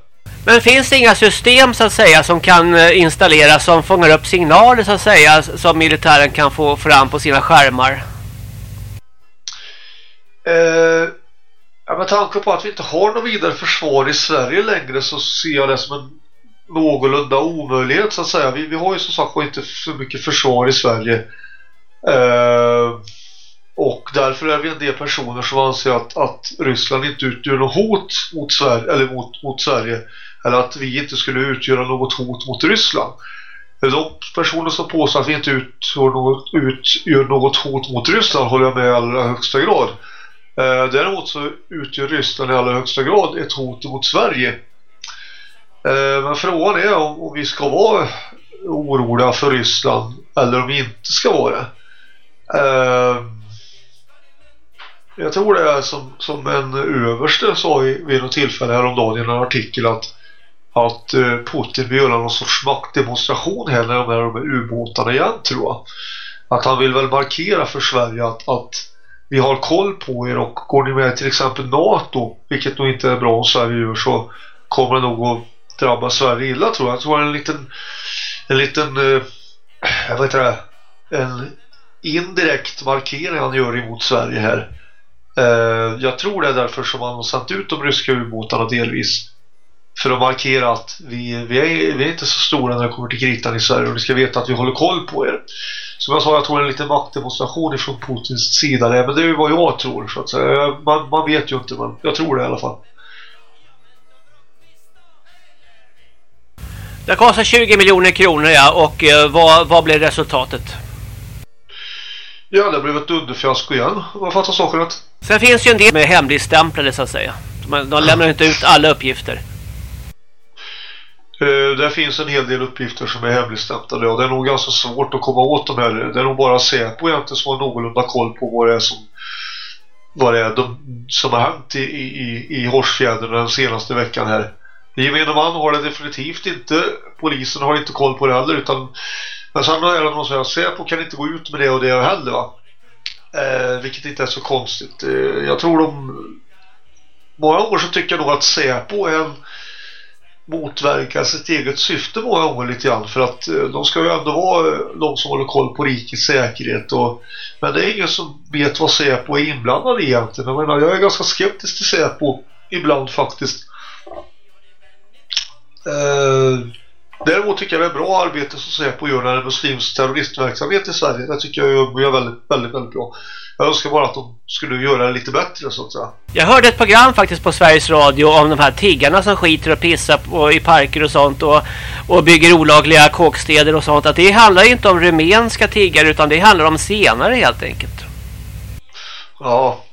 Men finns det inga system så att säga som kan eh, installeras som fångar upp signaler så att säga som militären kan få fram på sina skärmar? Eh, ja, med tanke på att vi inte har något vidare försvar i Sverige längre så ser jag det som en någorlunda omöjlighet så att säga. Vi, vi har ju som sagt inte så mycket försvar i Sverige. Eh, och därför är vi en del personer som anser att, att Ryssland inte utgör något hot mot Sverige, eller mot, mot Sverige eller att vi inte skulle utgöra något hot mot Ryssland. De personer som påstår att vi inte utgör något, utgör något hot mot Ryssland håller jag med i allra högsta grad. Eh, däremot så utgör Ryssland i allra högsta grad ett hot mot Sverige. Eh, men frågan är om, om vi ska vara oroliga för Ryssland eller om vi inte ska vara det. Eh, jag tror det är som, som en överste sa vid något tillfälle häromdagen i en artikel att att eh, Putin vill göra någon sorts maktdemonstration här när de är, de ubåtarna igen tror jag. Att han vill väl markera för Sverige att, att vi har koll på er och går ni med till exempel NATO, vilket nog inte är bra om Sverige gör så kommer det nog att drabba Sverige illa tror jag. Jag tror en liten en liten eh, jag vet inte en indirekt markering han gör emot Sverige här. Eh, jag tror det är därför som han har sänt ut de ryska ubåtarna delvis för att markera att vi, vi, är, vi är inte så stora när det kommer till kritan i Sverige och ni ska veta att vi håller koll på er. som jag sa, jag tror en liten maktdemonstration ifrån Putins sida där, men det är ju vad jag tror så att säga. Man, man vet ju inte, men jag tror det i alla fall. Det kostar 20 miljoner kronor ja, och eh, vad, vad blev resultatet? Ja, det blev ett underfiasko igen, jag fattar saken rätt. Sen finns ju en del med hemligstämplade så att säga. De, de lämnar inte ut alla uppgifter. Eh, uh, det finns en hel del uppgifter som är hemligstämplade och det är nog ganska svårt att komma åt de här. Det är nog bara Säpo egentligen som har någorlunda koll på vad det är som vad det är de, som har hänt i, i, i Horsfjädern den senaste veckan här. Gemene man har det definitivt inte. Polisen har inte koll på det heller utan men sen är det någon som säger att Säpo kan inte gå ut med det och det heller va. Eh, vilket inte är så konstigt. Eh, jag tror de många gånger så tycker jag nog att Säpo är en motverkar sitt eget syfte många gånger lite grann. För att eh, de ska ju ändå vara eh, de som håller koll på rikets säkerhet och, men det är ingen som vet vad Säpo är inblandad i egentligen. Jag menar jag är ganska skeptisk till Säpo ibland faktiskt. Eh, däremot tycker jag det är bra arbete som Säpo gör när det är muslimsk terroristverksamhet i Sverige det tycker jag är väldigt, väldigt, väldigt bra jag önskar bara att de skulle göra det lite bättre så att säga. Jag hörde ett program faktiskt på Sveriges Radio om de här tiggarna som skiter och pissar på, i parker och sånt och, och bygger olagliga kåkstäder och sånt. Att det handlar inte om rumänska tiggare utan det handlar om senare helt enkelt. Ja,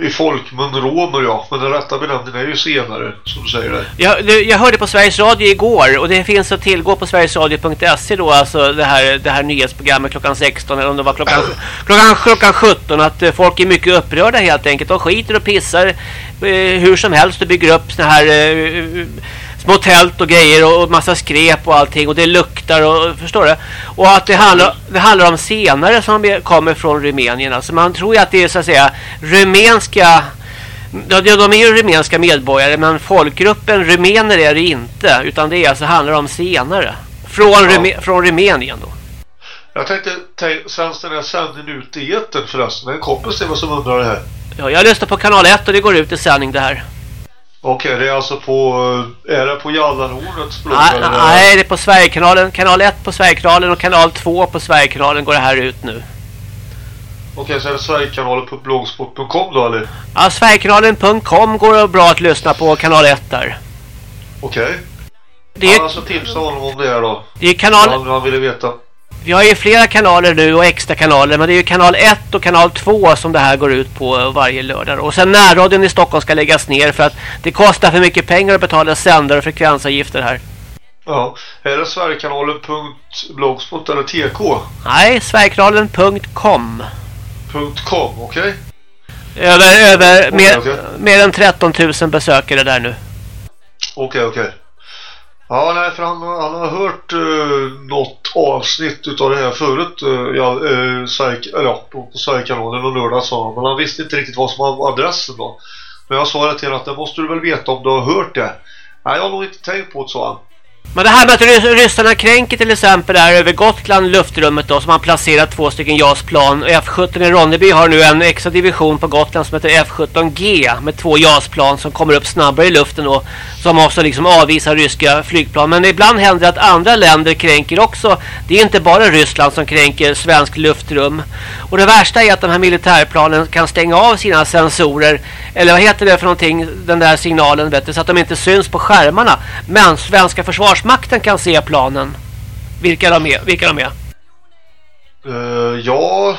i folkmun romer ja, men den rätta benämningen är ju senare som du säger det. Jag, jag hörde på Sveriges Radio igår och det finns att tillgå på sverigesradio.se då alltså det här, det här nyhetsprogrammet klockan 16 eller om det var klockan, klockan, klockan 17 att eh, folk är mycket upprörda helt enkelt. De skiter och pissar uh, hur som helst och bygger upp såna här uh, små tält och grejer och massa skrep och allting och det luktar och förstår du? Och att det handlar, det handlar om senare som kommer från Rumänien. Alltså man tror ju att det är så att säga rumänska Ja, de är ju rumänska medborgare men folkgruppen rumäner är det inte utan det är alltså handlar om senare från, ja. Rumä från Rumänien då. Jag tänkte, sänds den här sändningen ut i eten förresten? En kompis till som undrar det här. Ja, jag lyssnar på kanal 1 och det går ut i sändning det här. Okej, det är alltså på är det på Jallarhornets blogg? Nej, nej, det är på Sverigekanalen, kanal 1 på Sverigekanalen och kanal 2 på Sverigekanalen går det här ut nu. Okej, så är det Sverigekanalen på blogspot.com då eller? Ja, Sverigekanalen.com går det bra att lyssna på kanal 1 där. Okej. Det är... Alltså tipsa honom om det här då. Det är kanal... Ja, han ville veta. Vi har ju flera kanaler nu och extra kanaler men det är ju kanal 1 och kanal 2 som det här går ut på varje lördag. Och sen närradion i Stockholm ska läggas ner för att det kostar för mycket pengar att betala sändare och frekvensavgifter här. Ja, är det Sverigekanalen.blogspot eller TK? Nej, Sverigekanalen.com .com, okej. Okay. Över, över okay, mer, okay. mer än 13 000 besökare där nu. Okej, okej. Ja, nej, för han, han har hört uh, något avsnitt utav det här förut uh, ja, eh, uh, Sverige, eller, ja, på, på Sverigekanalen och lördag sa han, men han visste inte riktigt vad som var adressen då. Men jag sa det till honom, att det måste du väl veta om du har hört det. Nej, jag har nog inte tänkt på det, sa han. Men det här med att ryssarna kränker till exempel där över Gotland luftrummet då som har placerat två stycken JAS-plan och F-17 i Ronneby har nu en extra division på Gotland som heter F-17G med två JAS-plan som kommer upp snabbare i luften och som också liksom avvisar ryska flygplan. Men ibland händer det att andra länder kränker också. Det är inte bara Ryssland som kränker svensk luftrum. Och det värsta är att de här militärplanen kan stänga av sina sensorer eller vad heter det för någonting den där signalen vet du, så att de inte syns på skärmarna. Men svenska försvaret Försvarsmakten kan se planen. Vilka de är. Vilka de är. Uh, ja,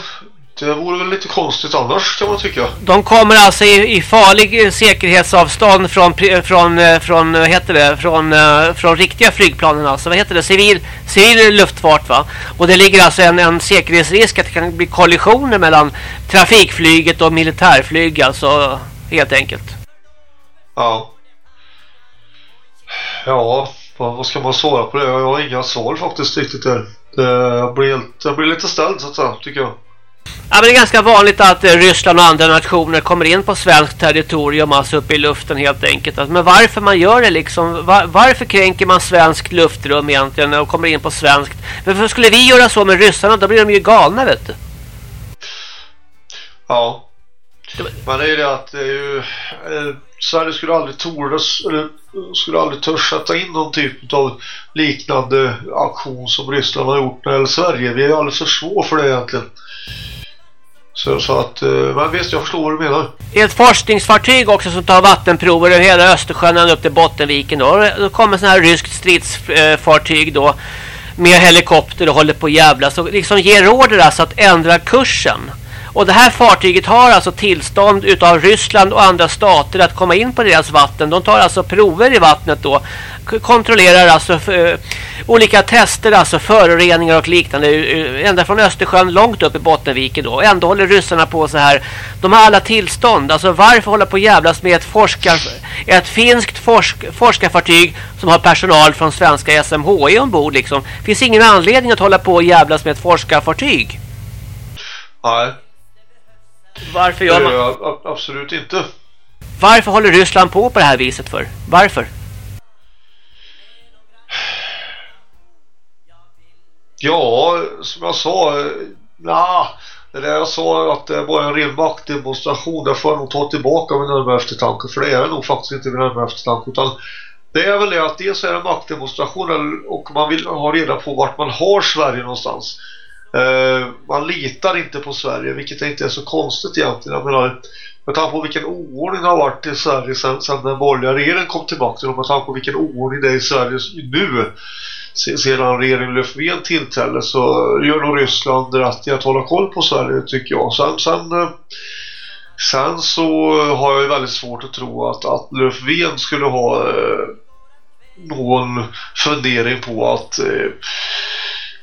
det vore väl lite konstigt annars kan man tycka. De kommer alltså i, i farlig säkerhetsavstånd från från eh, från heter det från från riktiga flygplanen alltså. Vad heter det? Civil civil luftfart va. Och det ligger alltså en en säkerhetsrisk att det kan bli kollisioner mellan trafikflyget och militärflyg alltså helt enkelt. Ja. Ja, vad ska man svara på det? Jag har inga svar faktiskt riktigt där. Jag blir, helt, jag blir lite ställd så att säga, tycker jag. Ja, men det är ganska vanligt att eh, Ryssland och andra nationer kommer in på svenskt territorium, alltså uppe i luften helt enkelt. Men varför man gör det liksom? Var, varför kränker man svenskt luftrum egentligen och kommer in på svenskt? Varför skulle vi göra så med ryssarna? Då blir de ju galna, vet du. Ja. Men det är ju det att det är ju... Sverige skulle aldrig tordas eller skulle aldrig törs sätta in någon typ av liknande aktion som Ryssland har gjort när det gäller Sverige. Vi är alldeles för små för det egentligen. Så, så att, eh, men visst, jag förstår vad du menar. Ett forskningsfartyg också som tar vattenprover över hela Östersjön upp till Bottenviken. Då, då kommer sådana här ryskt stridsfartyg då med helikopter och håller på jävla så liksom ger order alltså att ändra kursen. Och det här fartyget har alltså tillstånd utav Ryssland och andra stater att komma in på deras vatten. De tar alltså prover i vattnet då. Kontrollerar alltså för, uh, eh, olika tester, alltså föroreningar och liknande. Uh, ända från Östersjön långt upp i Bottenviken då. Ändå håller ryssarna på så här. De har alla tillstånd. Alltså varför hålla på jävlas med ett forskar... Ett finskt forsk, forskarfartyg som har personal från svenska SMHI ombord liksom. Finns ingen anledning att hålla på och jävlas med ett forskarfartyg. Nej. Varför gör man? Uh, absolut inte. Varför håller Ryssland på på det här viset för? Varför? Ja, som jag sa, eh, nah, det där jag sa att det var en ren maktdemonstration, det får jag nog ta tillbaka med närmare eftertanke, för det är nog faktiskt inte med närmare eftertanke, utan det är väl det att dels är det en maktdemonstration och man vill ha reda på vart man har Sverige någonstans. Eh, man litar inte på Sverige vilket inte är så konstigt egentligen. Jag menar, med tanke på vilken oordning det har varit i Sverige sedan, sedan den borgerliga regeringen kom tillbaka och med tanke på vilken oordning det är i Sverige nu sedan regeringen Löfven tillträdde så gör nog Ryssland rätt i att hålla koll på Sverige tycker jag. Sen, sen, eh, sen så har jag ju väldigt svårt att tro att, att Löfven skulle ha eh, någon fundering på att eh,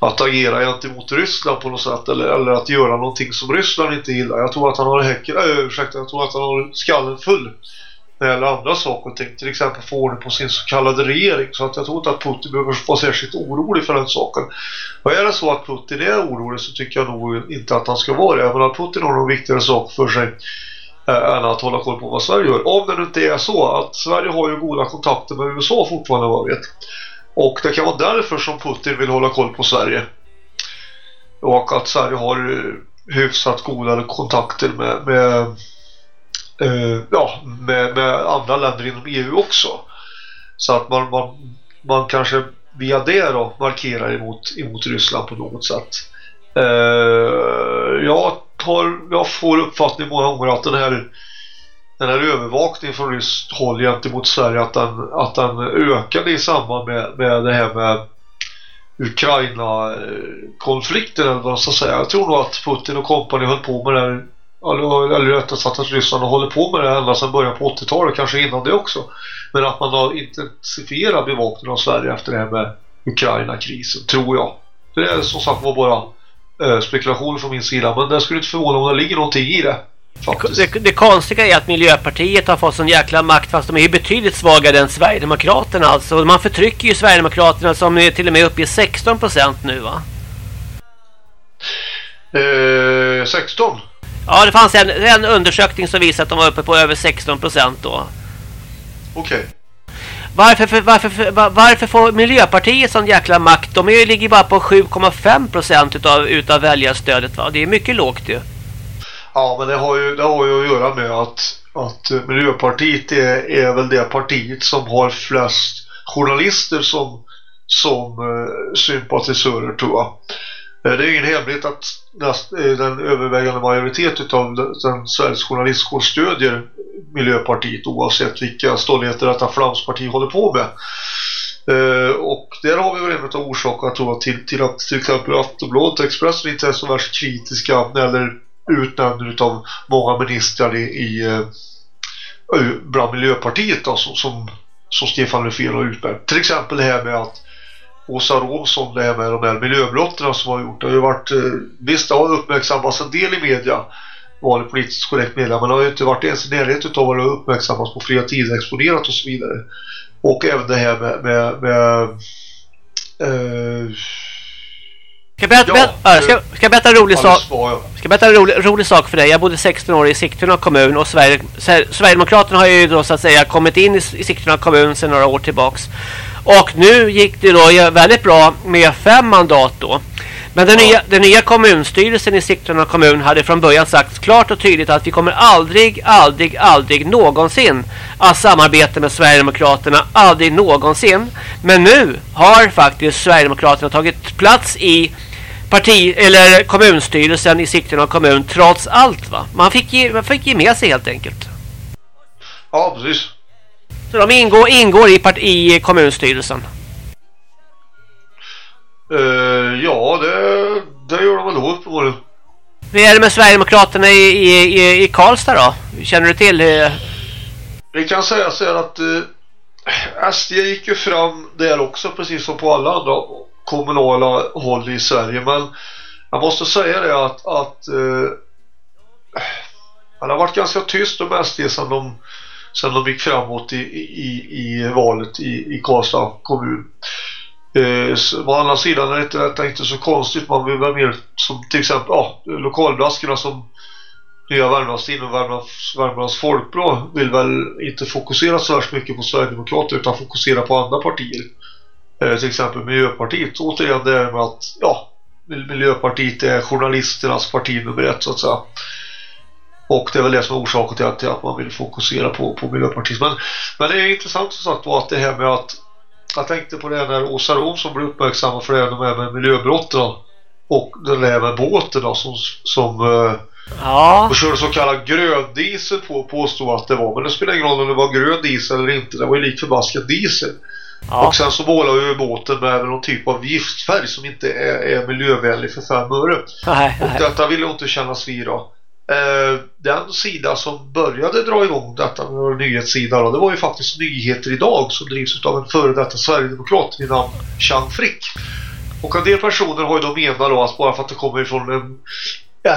att agera gentemot Ryssland på något sätt eller, eller att göra någonting som Ryssland inte gillar. Jag tror att han har häcken, äh, ursäkta, jag tror att han har skallen full när det gäller andra saker och ting. Till exempel få ordning på sin så kallade regering. Så att jag tror inte att Putin behöver vara särskilt orolig för den saken. Och är det så att Putin är orolig så tycker jag nog inte att han ska vara det. Även att Putin har någon viktigare sak för sig eh, än att hålla koll på vad Sverige gör. Om det inte är så att Sverige har ju goda kontakter med USA fortfarande vad jag vet. Och det kan vara därför som Putin vill hålla koll på Sverige. Och att Sverige har eh, hyfsat goda kontakter med, med, eh, ja, med, med andra länder inom EU också. Så att man, man, man kanske via det då markerar emot, emot Ryssland på något sätt. Eh, jag, tar, jag får uppfattning många gånger att den här den här övervakningen från ryskt håll gentemot Sverige att den, att den ökade i samband med, med det här med Ukraina-konflikten eller vad ska säga. Jag tror nog att Putin och kompani höll på med det här, eller, eller rättare sagt att Ryssland håller på med det ända sedan början på 80-talet, kanske innan det också. Men att man har intensifierat bevakningen av Sverige efter det här med Ukraina-krisen, tror jag. Det är som sagt var bara eh, äh, spekulation från min sida, men det skulle inte förvåna om det ligger någonting i det. Det, det, konstiga är att Miljöpartiet har fått sån jäkla makt fast de är ju betydligt svagare än Sverigedemokraterna alltså. Man förtrycker ju Sverigedemokraterna som är till och med uppe i 16% nu va? Eh, 16? Ja, det fanns en, en undersökning som visade att de var uppe på över 16% då. Okej. Okay. Varför, för, varför, för, varför får Miljöpartiet sån jäkla makt? De är ju, ligger bara på 7,5% utav, utav väljarstödet va? Det är mycket lågt ju. Ja, men det har ju, det har ju att göra med att, att Miljöpartiet är, är väl det partiet som har flest journalister som, som eh, sympatisörer tror jag. Eh, det är ingen hemlighet att eh, den övervägande majoriteten av den Sveriges journalistkår stödjer Miljöpartiet oavsett vilka stolligheter detta flamsparti håller på med. Uh, och där har vi väl en av orsakerna tror jag, till, till att till exempel Aftonbladet och Expressen inte är så värst kritiska när det gäller utnämnd av många ministrar i, eh, i bland Miljöpartiet då, som, som, som Stefan Löfven har utnämnt. Till exempel det här med att Åsa Romson, det här med de här miljöbrotten som har gjort. Det har ju varit, eh, visst det har uppmärksammats en del i media vanlig politiskt korrekt media men det har ju inte varit ens i närhet av vad det har uppmärksammats på flera tider exponerat och så vidare. Och även det här med, med, med eh, Ska jag berätta, ja, berätta, ska, ska jag berätta en rolig sak? Ska berätta en rolig, rolig, sak för dig? Jag bodde 16 år i Sigtuna kommun och Sverige, Sverigedemokraterna har ju då så att säga kommit in i, i Sigtuna kommun sedan några år tillbaks. Och nu gick det då väldigt bra med fem mandat då. Men den, ja. nya, den nya kommunstyrelsen i Sigtuna kommun hade från början sagt klart och tydligt att vi kommer aldrig, aldrig, aldrig någonsin att samarbeta med Sverigedemokraterna. Aldrig någonsin. Men nu har faktiskt Sverigedemokraterna tagit plats i parti eller kommunstyrelsen i Sigtuna kommun trots allt va. Man fick ge, man fick ge med sig helt enkelt. Ja, precis. Så de ingår, ingår i, part, i kommunstyrelsen. Uh, ja, det, det gör de väl då uppenbarligen. Hur är det med Sverigedemokraterna i, i, i, i Karlstad då? Känner du till? Uh... Vi kan säga så här att uh, SD gick ju fram där också precis som på alla andra kommunala håll i Sverige. Men jag måste säga det att, att eh, det har varit ganska tyst om SD sedan de, sedan de gick framåt i, i, i valet i, i Karlstad kommun. Eh, å andra sidan är det inte, detta inte så konstigt. Man vill vara mer som till exempel ja, lokalblaskorna som Nya Värmlandstiden och Värmlands, Värmlands Folkblad vill väl inte fokusera så värst mycket på Sverigedemokrater utan fokusera på andra partier. Eh, till exempel Miljöpartiet. Återigen det är med att ja, Miljöpartiet är journalisternas parti nummer ett så att säga. Och det är väl det som är orsaken till att, till att man vill fokusera på, på Miljöpartiet. Men, men det är intressant som sagt att det här med att jag tänkte på det när Åsa Rom som blev uppmärksamma för det här med miljöbrotten och den där med båten då, som, som uh, ja. och körde så kallad grön diesel på påstod att det var. Men det spelar ingen roll om det var grön diesel eller inte. Det var ju lik förbaskat diesel. Ja. Och sen så målade vi båten med någon typ av giftfärg som inte är, är miljövänlig för fem öre. Nej, och detta ville inte kännas vid då. Eh, den sida som började dra igång detta med nyhetssida då, det var ju faktiskt Nyheter idag som drivs av en före detta Sverigedemokrat vid namn Chang Frick. Och en del personer har ju då menat då att bara för att det kommer ifrån en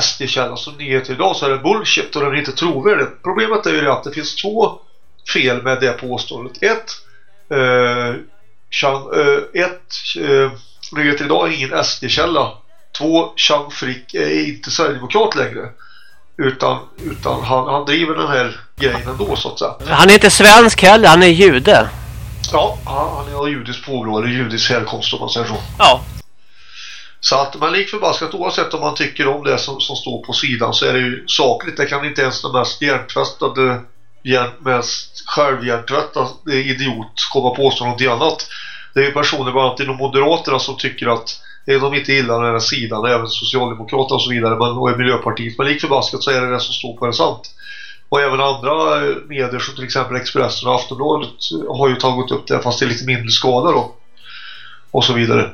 SD-källa som Nyheter idag så är det bullshit och den är inte trovärdig. Problemet är ju att det finns två fel med det påståendet. Ett, eh, Chang, eh, ett eh, Nyheter idag är ingen SD-källa. Två, Chang Frick är inte Sverigedemokrat längre. Utan, utan han, han driver den här grejen ändå så att säga. Han är inte svensk heller, han är jude. Ja, han är av judisk påbrå eller judisk härkomst om man säger så. Ja. Så att man lik förbaskat oavsett om man tycker om det som, som står på sidan så är det ju sakligt. Det kan inte ens den mest hjärntvättade, medan mest självhjärntvättade idiot komma på påstå någonting annat. Det är ju personer bland annat inom Moderaterna som tycker att är de inte gillar den här sidan, även Socialdemokraterna och så vidare, men, och Miljöpartiet. Men lik förbaskat så är det det som står på det sant. Och även andra eh, medier som till exempel Expressen och Aftonbladet har ju tagit upp det fast det är lite mindre skada då. Och så vidare.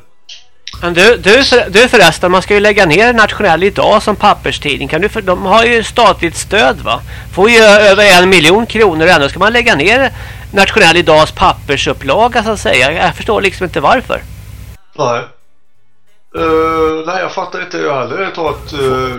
Men du, du, du förresten, man ska ju lägga ner Nationell idag som papperstidning. Kan du för, de har ju statligt stöd va? Får ju över en miljon kronor och ändå ska man lägga ner Nationell idags pappersupplaga så att säga. Jag förstår liksom inte varför. Nej. Uh, nej, jag fattar inte det heller. Jag tar ett... uh,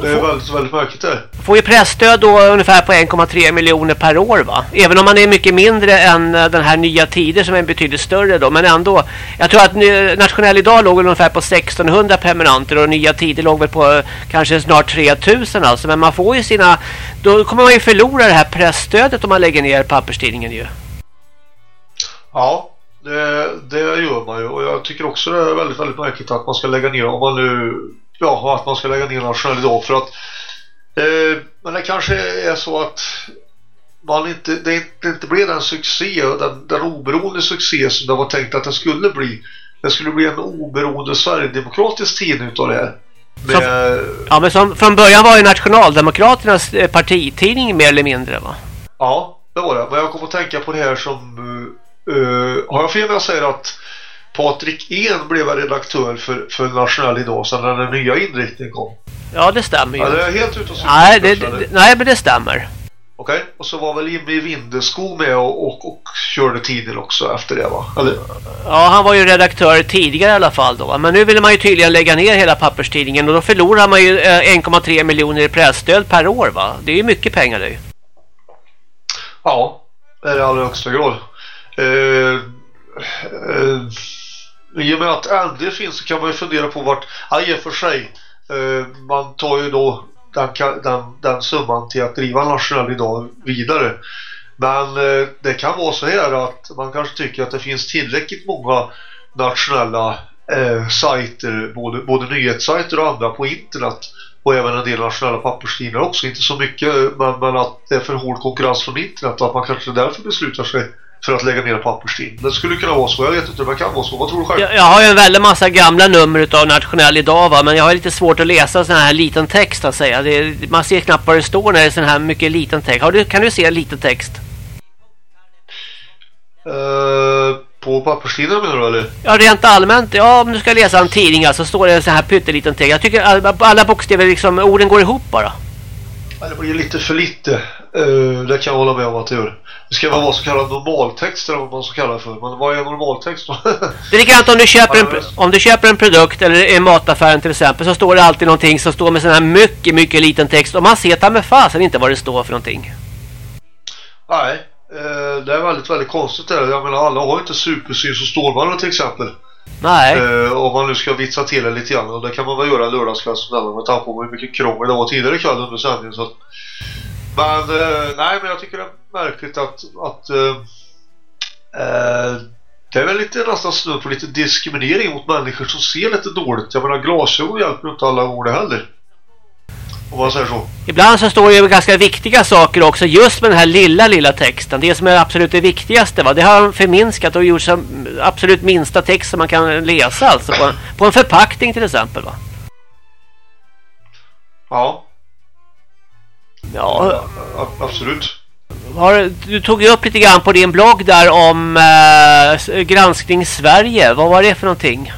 det är väldigt, väldigt märkligt det. Får ju pressstöd då ungefär på 1,3 miljoner per år va? Även om man är mycket mindre än uh, den här nya tider som är betydligt större då. Men ändå, jag tror att Nationell idag låg ungefär på 1600 permanenter och nya tider låg väl på kanske snart 3000 alltså. Men man får ju sina, då kommer man ju förlora det här pressstödet om man lägger ner papperstidningen ju. Ja, det, det gör man ju och jag tycker också det är väldigt, väldigt märkligt att man ska lägga ner om man nu ja, att man ska lägga ner nationell idag för att eh, men det kanske är så att man inte, det inte, inte blev den succé den, den oberoende succé som det var tänkt att det skulle bli det skulle bli en oberoende Sverigedemokratisk tidning utav det här med, ja men som, från början var ju Nationaldemokraternas eh, partitidning mer eller mindre va? Ja, det var det. Men jag kommer att tänka på det här som Uh, har jag fel när jag säger att Patrik En blev redaktör för, för Nationell idag sen när den nya inriktningen kom? Ja, det stämmer ju. Ja, det är helt ute och nej, det, det, nej, men det stämmer. Okej, okay. och så var väl Jimmy Vindesko med och, och, och körde tiden också efter det va? Eller? Ja, han var ju redaktör tidigare i alla fall då. Men nu vill man ju tydligen lägga ner hela papperstidningen och då förlorar man ju 1,3 eh, miljoner i pressstöd per år va? Det är ju mycket pengar det. Ja, det är det allra högsta grad. Eh, eh, i och med att Andy finns så kan man ju fundera på vart, ja i och för sig eh, man tar ju då den, den, den summan till att driva nationell idag vidare men eh, det kan vara så här att man kanske tycker att det finns tillräckligt många nationella eh, sajter, både, både nyhetssajter och andra på internet och även en del nationella papperstidningar också. Inte så mycket, men, men att det är för hård konkurrens från internet och att man kanske därför beslutar sig för att lägga ner papperstidning. Det skulle kunna vara så. Jag vet inte, det kan vara så. Vad tror du själv? Jag, jag har ju en väldigt massa gamla nummer av Nationell idag va, men jag har lite svårt att läsa sån här liten text att säga. Det, man ser knappt vad det står när det är sån här mycket liten text. Du, kan du se liten text? Uh, på papperstidningar menar du eller? Ja, rent allmänt. Ja, om du ska läsa en tidning så alltså, står det en sån här pytteliten text. Jag tycker alla, alla bokstäver, liksom, orden går ihop bara. Ja, det blir lite för lite. Uh, det kan jag hålla med om att det gör. Det ska vara så kallad normaltext eller vad man så kallar för. Men vad är normaltext då? det är likadant om du köper en, om du köper en produkt eller i mataffären till exempel så står det alltid någonting som står med sån här mycket, mycket liten text och man ser ta med fasen inte vad det står för någonting. Nej, eh, det är väldigt, väldigt konstigt det. Jag menar, alla har inte supersyn som Stålmannen till exempel. Nej. Eh, om man nu ska vitsa till det lite grann. Och det kan man väl göra lördagskväll som denna med tanke på hur mycket krångel det var tidigare kväll under sändningen. Så att, men eh, nej, men jag tycker det är märkligt att, att eh, eh, det är väl lite nästan snudd på lite diskriminering mot människor som ser lite dåligt. Jag menar glasögon hjälper inte alla gånger heller. Om man säger så. Ibland så står det ju ganska viktiga saker också just med den här lilla, lilla texten. Det som är absolut det viktigaste va. Det har förminskat och gjort som absolut minsta text som man kan läsa alltså på, på en förpackning till exempel va. Ja. Ja, absolut. Har, du tog ju upp lite grann på din blogg där om eh, granskning Sverige. Vad var det för någonting?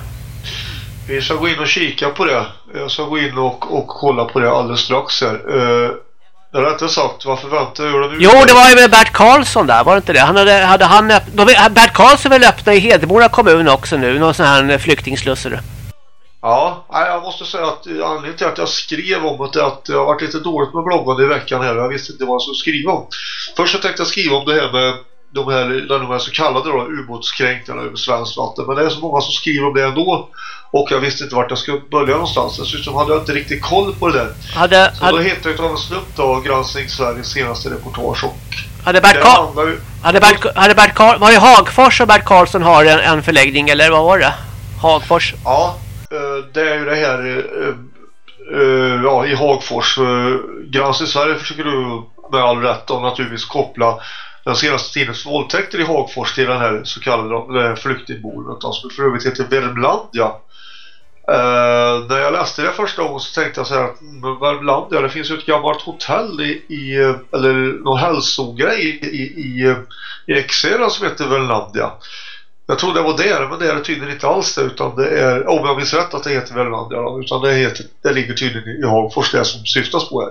Vi ska gå in och kika på det. Jag ska gå in och, och kolla på det alldeles strax här. Uh, jag har inte sagt, varför väntar jag nu? Jo, det var ju med Bert Karlsson där, var det inte det? Han hade, hade han Bert Karlsson vill öppna i Hedemora kommun också nu, någon sån här flyktingslussare. Ja, jag måste säga att anledningen till att jag skrev om det är att det har varit lite dåligt med bloggande i veckan här. Jag visste inte vad jag skulle skriva om. Först så tänkte jag skriva om det här med de här, de här så kallade ubåtskränkningarna över svenskt vatten. Men det är så många som skriver om det ändå. Och jag visste inte vart jag skulle börja någonstans. Dessutom hade jag inte riktigt koll på det där. Hade, så hade... då hittade jag av en snupp då Granskning Sveriges senaste reportage. Och hade Bert, Karl... ju... hade Bert, hade Bert Karl... Var det Hagfors och Bert Karlsson har en, en förläggning eller vad var det? Hagfors? Ja, Eh, det är ju det här eh, eh, ja, i Hagfors. Granskning Sverige försöker du med all rätt och naturligtvis koppla den senaste tidens våldtäkter i Hagfors till den här så kallade flyktingboendet som för övrigt heter Värmlandia. Uh, när jag läste det första gången så tänkte jag så här att Värmlandia, det finns ju ett gammalt hotell i, i eller någon hälsogrej i, i, i, i Exera som heter Värmlandia. Jag trodde det var där, men det är det tydligen inte alls det, utan det är, om jag minns rätt att det heter Värmlandia, utan det, heter, det ligger tydligen i Hagfors, det som syftas på här.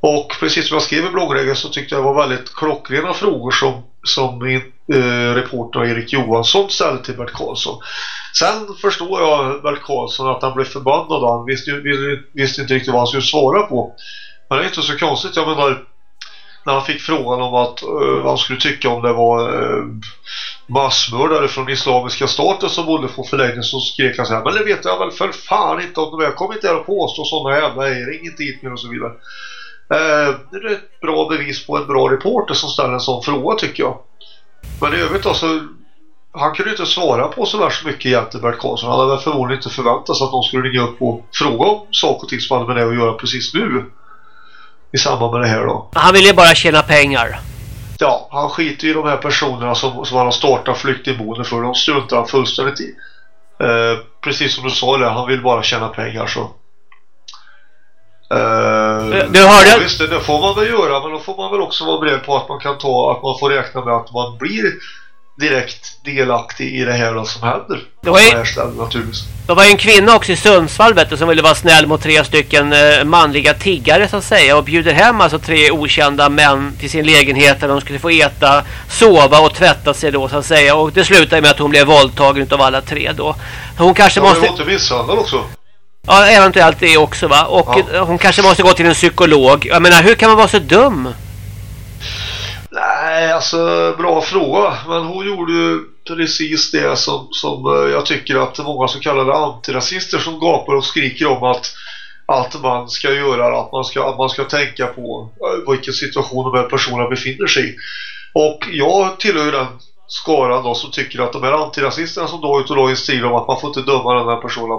Och precis som jag skrev i bloggregeln så tyckte jag det var väldigt klockrena frågor som, som min eh, reporter Erik Johansson ställde till Bert Karlsson. Sen förstår jag väl Karlsson att han blev förbannad och han visste, visste inte riktigt vad han skulle svara på. Men det är inte så konstigt, jag menar när han fick frågan om att, uh, vad han skulle tycka om det var uh, massmördare från islamiska staten som bodde på förläggningen så skrek han så här, men det vet jag väl för fan inte om de är. Kom inte här och påstå sådana jävla er, inget dit med och så vidare. Uh, det är ett bra bevis på en bra reporter som ställer en sån fråga tycker jag. Men i övrigt alltså han kunde inte svara på så värst mycket egentligen Bert Karlsson. Han hade förmodligen inte förväntat sig att någon skulle ringa upp och fråga om saker och ting som hade med det att göra precis nu i samband med det här då. Han vill ju bara tjäna pengar. Ja, han skiter i de här personerna som, som han har startat flyktingboende för. De struntar han fullständigt i. Eh, precis som du sa det, han vill bara tjäna pengar så. Eh, du, hörde? Visst, det får man väl göra, men då får man väl också vara beredd på att man kan ta, att man får räkna med att man blir direkt delaktig i det här som händer. Det var, ju, ställen, naturligtvis. det var en kvinna också i Sundsvall vet du, som ville vara snäll mot tre stycken eh, manliga tiggare så att säga och bjuder hem alltså tre okända män till sin lägenhet där de skulle få äta, sova och tvätta sig då så att säga och det slutade med att hon blev våldtagen av alla tre då. Hon kanske ja, måste... inte misshandlad också. Ja, eventuellt det också va. Och ja. hon kanske måste gå till en psykolog. Jag menar, hur kan man vara så dum? Nej, alltså bra fråga. Men hon gjorde ju precis det som, som eh, jag tycker att många så kallade antirasister som gapar och skriker om att att man ska göra, att man ska, att man ska tänka på eh, vilken situation de här personerna befinner sig i. Och jag tillhör den skaran då som tycker att de här antirasisterna som då ut och då i en stil om att man får inte döma den här personen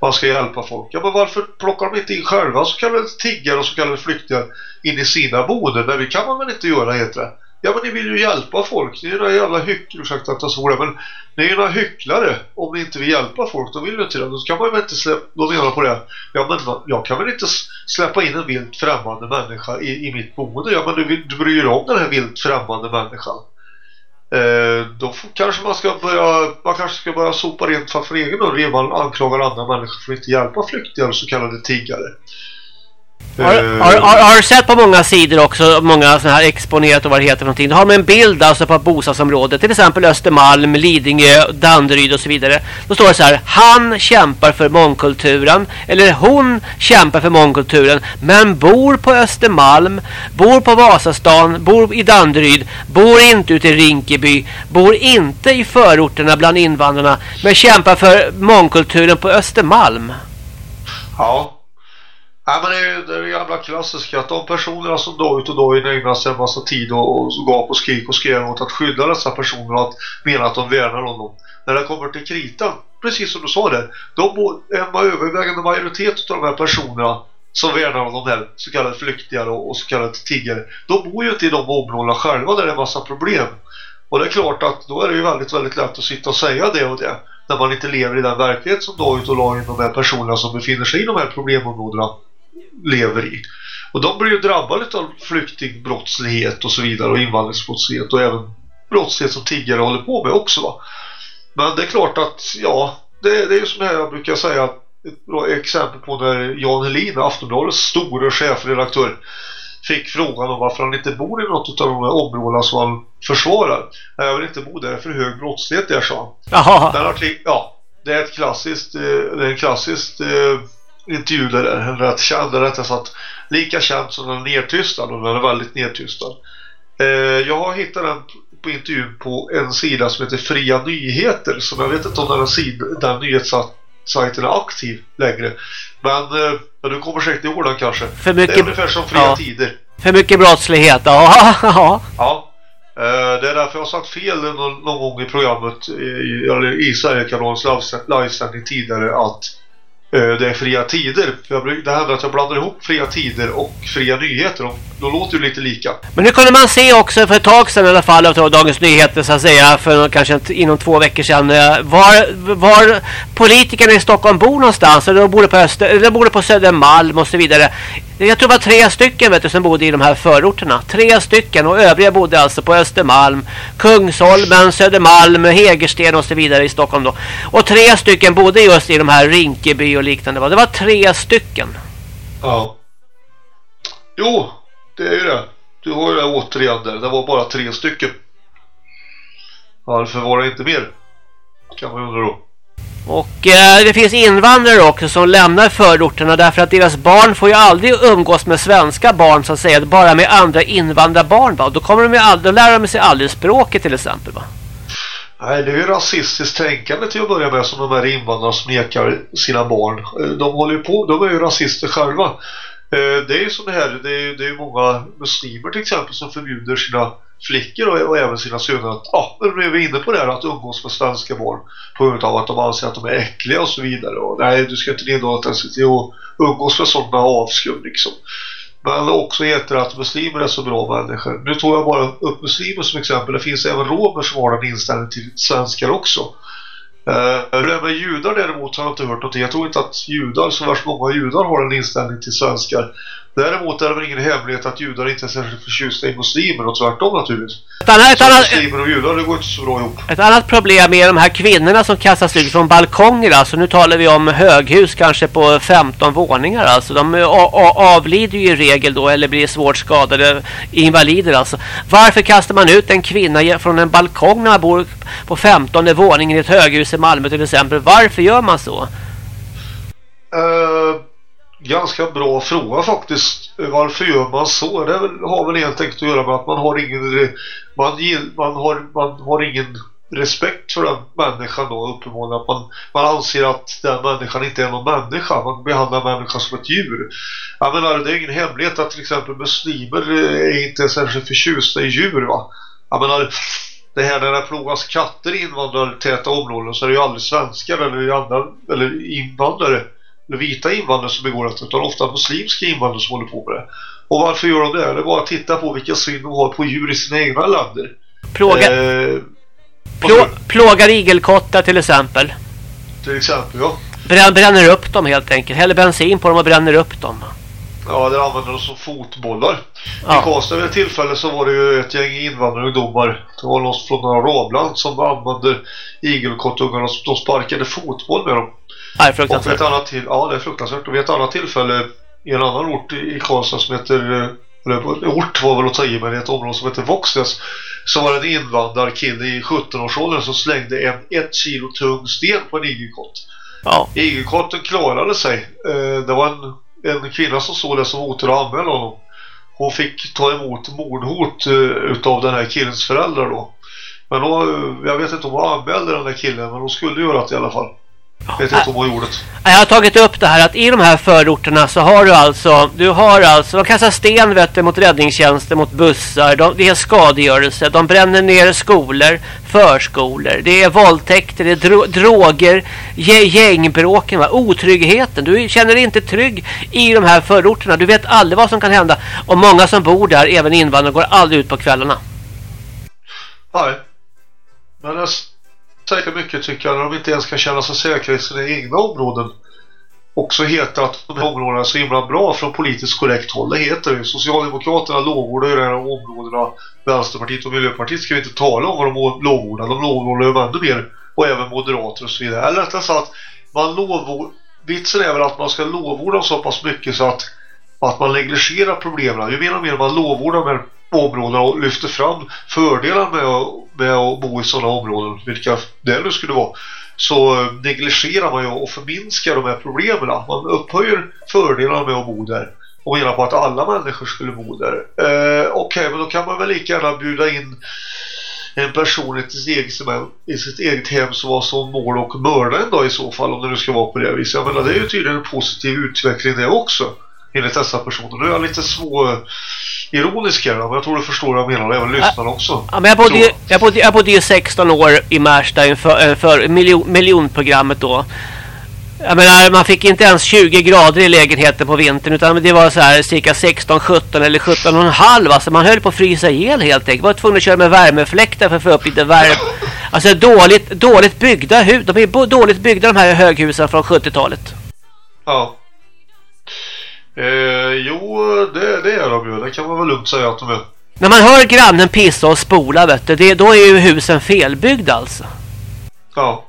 man ska hjälpa folk. Ja men varför plockar de inte in själva så kallade tiggare och så kallade flyktingar in i sina boenden? Nej det kan man väl inte göra heter det. Ja men ni vill ju hjälpa folk. Ni är några jävla hycklare, ursäkta att jag svor det, men ni är några hycklare. Om ni inte vill hjälpa folk, då vill ni inte det. Då kan man väl inte släppa, då menar på det. Ja men jag kan väl inte släppa in en vilt främmande människa i, i mitt boende. Ja men du, du bryr dig om den här vilt främmande människan. Eh, då får, kanske man ska börja man kanske ska börja sopa rent för egen och man anklagar andra människor för att inte hjälpa flyktingar och så kallade tiggare. Har, har, har, har, du sett på många sidor också, många sådana här exponerat och vad det heter för någonting. Då har man en bild alltså på ett bostadsområde, till exempel Östermalm, Lidingö, Danderyd och så vidare. Då står det så här, han kämpar för mångkulturen, eller hon kämpar för mångkulturen, men bor på Östermalm, bor på Vasastan, bor i Danderyd, bor inte ute i Rinkeby, bor inte i förorterna bland invandrarna, men kämpar för mångkulturen på Östermalm. Ja, Ja, men det är, det det gamla klassiska att de personerna som då ut och då ägnar sig en massa tid och, och gav på skrik och skrev åt att skydda dessa personer och att mena att de värnar om dem. När det kommer till kritan, precis som du sa det, de en övervägande majoritet av de här personerna som värnar om de här så kallade flyktingar och, och så kallade tiggare, de bor ju inte i de områdena själva där det är en massa problem. Och det är klart att då är det ju väldigt, väldigt lätt att sitta och säga det och det när man inte lever i den verklighet som då ut och la in de här personerna som befinner sig i de här problemområdena lever i. Och de blir ju drabbade av flyktingbrottslighet och så vidare och invandringsbrottslighet och även brottslighet som tidigare håller på med också va. Men det är klart att ja, det, det är ju som här jag brukar säga ett bra exempel på när Jan Helin, Aftonbladets stora chefredaktör fick frågan om varför han inte bor i något av de här områdena som han försvarar. Jag vill inte bo där för hög brottslighet där, sa han. Jaha. ja, det är ett klassiskt, eh, det är en klassiskt eh, intervju där den rätt känd, rättare sagt lika känd som den nedtystad och den är väldigt nedtystad. Eh, jag har hittat den på intervjun på en sida som heter Fria Nyheter som jag vet inte om den, sida, den nyhetssajten är aktiv längre. Men eh, du kommer säkert ihåg den kanske. För mycket, det är ungefär som Fria ja. Tider. För mycket brottslighet, ja. ja. Eh, det är därför jag har sagt fel någon, någon gång i programmet i, i Sverigekanalens livesändning tidigare att Eh, det är fria tider. Jag, det händer att jag blandar ihop fria tider och fria nyheter. Och då låter det lite lika. Men nu kunde man se också för ett tag sedan i alla fall av Dagens Nyheter så att säga för kanske inom två veckor sedan eh, var, var politikerna i Stockholm bor någonstans. Eller de bor på, Öster, eller de bor på Södermalm och så vidare. Jag tror det var tre stycken vet du, som bodde i de här förorterna. Tre stycken och övriga bodde alltså på Östermalm, Kungsholmen, Södermalm, Hägersten och så vidare i Stockholm då. Och tre stycken bodde just i de här Rinkeby och liknande. Det var tre stycken. Ja. Jo, det är ju det. Du har ju det återigen där. Det var bara tre stycken. Varför var det inte mer? Kan man undra då. Och eh, det finns invandrare också som lämnar förorterna därför att deras barn får ju aldrig umgås med svenska barn så att säga, bara med andra invandrarbarn va? Då kommer de ju aldrig, då lär de sig aldrig språket till exempel va? Nej, det är ju rasistiskt tänkande till att börja med som de här invandrarna som nekar sina barn. Eh, de håller ju på, de är ju rasister själva. Eh, det är ju som det här, det är, ju många muslimer till exempel som förbjuder sina flickor och, och även sina söner att, ah, ja, nu är vi inne på det här att umgås med svenska barn på grund av att de anser att de är äckliga och så vidare och nej, du ska inte nedlåta sig till att umgås med sådana avskum liksom. Men också heter att muslimer är så bra människor. Nu tog jag bara upp muslimer som exempel. Det finns även romer som har den inställningen till svenskar också. Uh, hur det är med judar däremot har jag inte hört någonting. Jag tror inte att judar, så värst många judar har en inställning till svenskar. Däremot är det väl ingen hemlighet att judar inte är särskilt förtjusta i muslimer och tvärtom naturligtvis. Ett annat, ett annat, muslimer och judar, det går inte så bra ihop. Ett annat problem är de här kvinnorna som kastas ut från balkonger. Alltså nu talar vi om höghus kanske på 15 våningar. Alltså de avlider ju i regel då eller blir svårt skadade invalider alltså. Varför kastar man ut en kvinna från en balkong när man bor på 15 våningen i ett höghus i Malmö till exempel? Varför gör man så? Uh ganska bra fråga faktiskt. Varför gör man så? Det har väl helt enkelt att göra med att man har ingen man, man, har, man har ingen respekt för den människan då uppenbarligen att man, man anser att den människan inte är någon människa man behandlar människan som ett djur jag menar det är ingen hemlighet att till exempel muslimer eh, är inte särskilt förtjusta i djur va jag menar det här när det plågas katter i invandrartäta områden så är det ju aldrig svenskar eller, andra, eller invandrare vita invandrare som begår detta utan ofta muslimska invandrare som håller på med det. Och varför gör de det? Det är bara att titta på vilka syn de har på djur i sina egna länder. Plåga, Eh, plå, plågar igelkottar till exempel. till exempel, ja. Brän, bränner upp dem helt enkelt. Häller bensin på dem och bränner upp dem. Ja, det använder de som fotbollar. Ja. I Karlstad vid ett tillfälle så var det ju ett gäng invandrarungdomar. Det var någon från några Arabland som använde igelkottungarna och de sparkade fotboll med dem. Nej, Och vid ett fruktansvärt. annat till, ja det är fruktansvärt. Och vid ett annat tillfälle i en annan ort i Karlstad som heter, eh, eller ort var väl att ta i men i ett område som heter Våxnäs så var det en invandrarkille i 17-årsåldern som slängde en ett kilo tung sten på en igelkott. Ja. Igelkotten klarade sig. Eh, Det var en, en kvinna som såg det som hotade att anmäla honom. Hon fick ta emot mordhot eh, utav den här killens föräldrar då. Men då, jag vet inte om hon anmälde den där killen men hon skulle göra det i alla fall. Jag vet inte om. Jag har tagit upp det här att i de här förorterna så har du alltså, du har alltså, de kastar sten vet du, mot räddningstjänster, mot bussar, de, det är skadegörelse, de bränner ner skolor, förskolor, det är våldtäkter, det är dro, droger, gä- gängbråken, va? otryggheten. Du känner dig inte trygg i de här förorterna, du vet aldrig vad som kan hända. Och många som bor där, även invandrare, går aldrig ut på kvällarna. Nej. Men det mycket tycker jag när de inte ens kan känna sig säkra i sina egna områden. Också heter att de här områdena är så himla bra från politiskt korrekt håll. Det heter ju. Socialdemokraterna lovordar ju de här områdena. Vänsterpartiet och Miljöpartiet ska vi inte tala om vad de lovordar. De lovordar ju ännu mer. Och även moderater och så vidare. Eller rättare sagt, man lovord... Vitsen är väl att man ska lovorda så pass mycket så att, att man negligerar problemen. Ju mer och mer man lovordar de här områdena och lyfter fram fördelar med att, med att bo i sådana områden, vilka det nu skulle vara, så eh, negligerar man ju och förminskar de här problemen. Man upphöjer fördelarna med att bo där och menar på att alla människor skulle bo där. Eh, Okej, men då kan man väl lika gärna bjuda in en person i sitt eget, i sitt eget hem som var som mål och mörda en dag i så fall om det nu ska vara på det viset. Jag menar, det är ju tydligen en positiv utveckling det också enligt dessa personer. Nu är jag lite svår ironisk här men jag tror du förstår vad jag menar och även lyssnarna också. Ja, men jag, bodde, ju- jag, bodde, jag bodde ju 16 år i Märsta inför, för miljon, miljonprogrammet då. Jag menar, man fick inte ens 20 grader i lägenheten på vintern utan det var så här cirka 16, 17 eller 17 och en halv. Alltså man höll på att frysa ihjäl helt enkelt. Man var tvungen att köra med värmefläktar för att få upp lite värme. Alltså dåligt, dåligt byggda hus. De är dåligt byggda de här höghusen från 70-talet. Ja. Eh, jo, det, det är de ju. Det kan man väl lugnt säga att de är. När man hör grannen pissa och spola vet du, det, då är ju husen felbyggda alltså. Ja.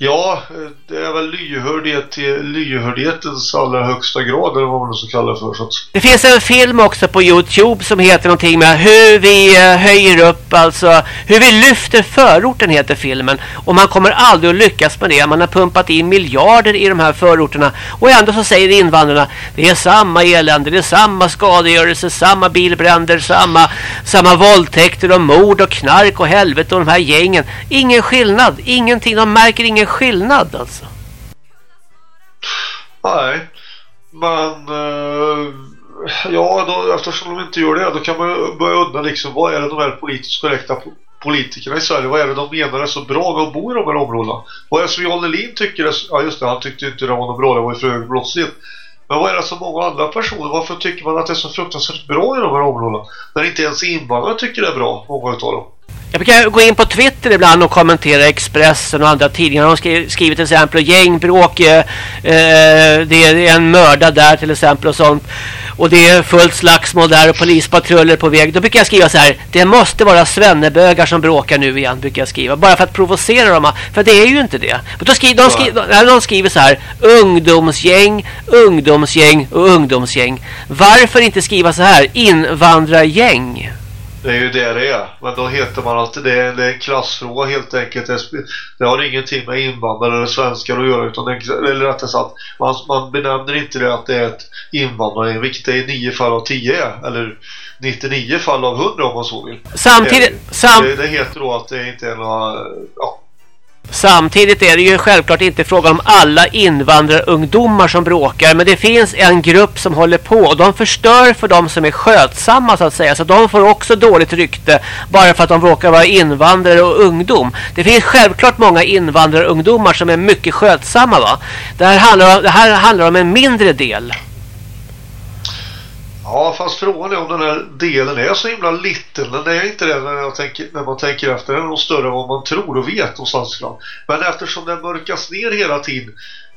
Ja, det är väl lyhördhet till lyhördhetens allra högsta grad eller vad man nu ska kalla det för. Så att, Det finns en film också på Youtube som heter någonting med hur vi eh, höjer upp, alltså hur vi lyfter förorten heter filmen. Och man kommer aldrig att lyckas med det. Man har pumpat in miljarder i de här förorterna. Och ändå så säger invandrarna, det är samma elände, det är samma skadegörelse, samma bilbränder, samma, samma våldtäkter och mord och knark och helvete och de här gängen. Ingen skillnad, ingenting, de märker ingen skillnad alltså. nej. Men eh, ja, då, eftersom de inte gör det då kan man börja undra liksom vad är det de här politiskt korrekta politikerna i Sverige, vad är det de menar är så bra med att bo i de här områdena? Vad är det som John Lelin tycker är, ja just det, han tyckte inte det var något bra, det var ju för hög. Men vad är det som många andra personer, varför tycker man att det är så fruktansvärt bra i de här områdena? När inte ens invandrare tycker det är bra, många utav dem. Jag brukar gå in på Twitter ibland och kommentera Expressen och andra tidningar. De skri- skriver till exempel gängbråk, eh, eh, det är en mördad där till exempel och sånt. Och det är fullt slagsmål där och polispatruller på väg. Då brukar jag skriva så här. Det måste vara svennebögar som bråkar nu igen, brukar jag skriva. Bara för att provocera dem. För det är ju inte det. Men då skriver, de, skriver, de skriver så här. Ungdomsgäng, ungdomsgäng och ungdomsgäng. Varför inte skriva så här? Invandrargäng. Det är ju det det är. Men då heter man att det är, det är en klassfråga helt enkelt. Det, har ingenting med invandrare eller svenskar att göra. Utan det, är- eller rättare sagt, man, man benämner inte det att det är ett invandrare. Vilket det i 9 fall av 10 är. Eller 99 fall av 100 om man så vill. Samtidigt, Det, sam, det, det heter då att det inte är några... Ja, Samtidigt är det ju självklart inte fråga om alla invandrarungdomar som bråkar. Men det finns en grupp som håller på. Och de förstör för de som är skötsamma så att säga. Så de får också dåligt rykte. Bara för att de råkar vara invandrare och ungdom. Det finns självklart många invandrarungdomar som är mycket skötsamma va. Det här handlar, det här handlar om en mindre del. Ja, fast frågan är om den här delen är så himla liten. Den är inte det när, jag tänker, när man tänker efter. Den är nog större än vad man tror och vet någonstans. Men eftersom den mörkas ner hela tiden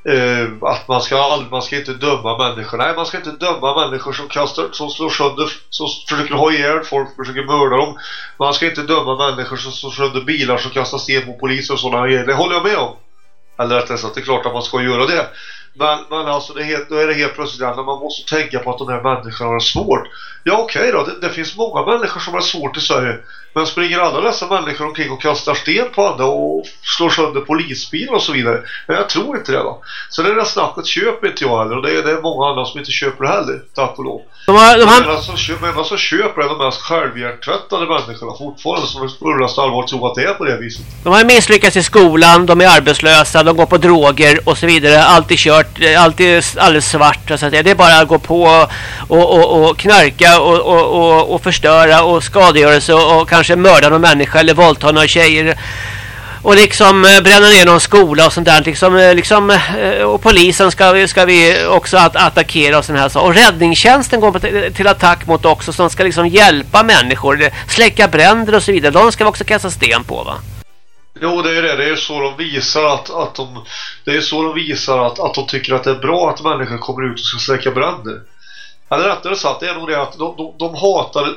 eh, att man ska, man ska inte döma människor. Nej, man ska inte döma människor som, kastar, som slår sönder, som försöker ha ihjäl folk, försöker mörda dem. Man ska inte döma människor som slår sönder bilar, som kastar sten på poliser och sådana grejer. Det håller jag med om. Eller rättare sagt, det är klart att man ska göra det. Men, men alltså det är helt, då är det helt plötsligt att man måste tänka på att de här människorna har det svårt. Ja okej okay då, det, det, finns många människor som har svårt i Sverige. Men springer alla dessa människor omkring och kastar sten på andra och slår sönder polisbilar och så vidare? Men jag tror inte det va. Så det där snacket köper inte jag heller och det är, det är många andra som inte köper det heller, tack och lov. De har, de har... Men som, köper, som köper är de mest självhjärtvättade människorna fortfarande som fullast allvar tror att det är på det viset. De har misslyckats i skolan, de är arbetslösa, de går på droger och så vidare. Alltid kört, alltid alldeles svart. Så att det är bara att gå på och, och, och knarka och, och, och, och förstöra och skadegörelse och, och kanske mörda någon människa eller våldta några tjejer. Och liksom eh, bränna ner någon skola och sånt där. Liksom, eh, liksom eh, och polisen ska vi, ska vi också att attackera och sån här så och räddningstjänsten går till attack mot också som ska liksom hjälpa människor. Släcka bränder och så vidare. De ska vi också kasta sten på va? Jo, det är det. Det är så de visar att, att de det är så de visar att, att de tycker att det är bra att människor kommer ut och ska släcka bränder. Eller rättare sagt, det är nog det att de, de, de hatar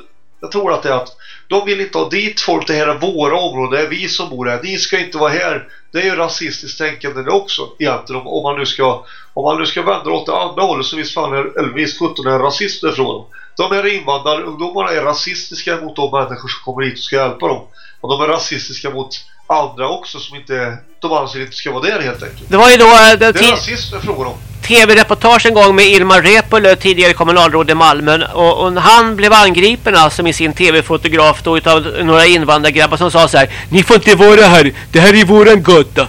jag tror att det är att de vill inte ha dit folk, det här är våra områden, det är vi som bor här, ni ska inte vara här. Det är ju rasistiskt tänkande det också egentligen om, om, man nu ska om man nu ska vända åt det andra hållet så visst fan är, eller visst 17 är rasister från dem. De här invandrarungdomarna är rasistiska mot de människor som kommer hit och ska hjälpa dem. Och de är rasistiska mot andra också som inte de anser inte ska vara där helt enkelt. Det var ju då eh, det, det är rasism frågan om. TV-reportage en gång med Ilmar Reepalu, tidigare kommunalråd i Malmö. Och, och han blev angripen alltså med sin TV-fotograf då utav några invandrargrabbar som sa så här. Ni får inte vara här, det här är våran gata.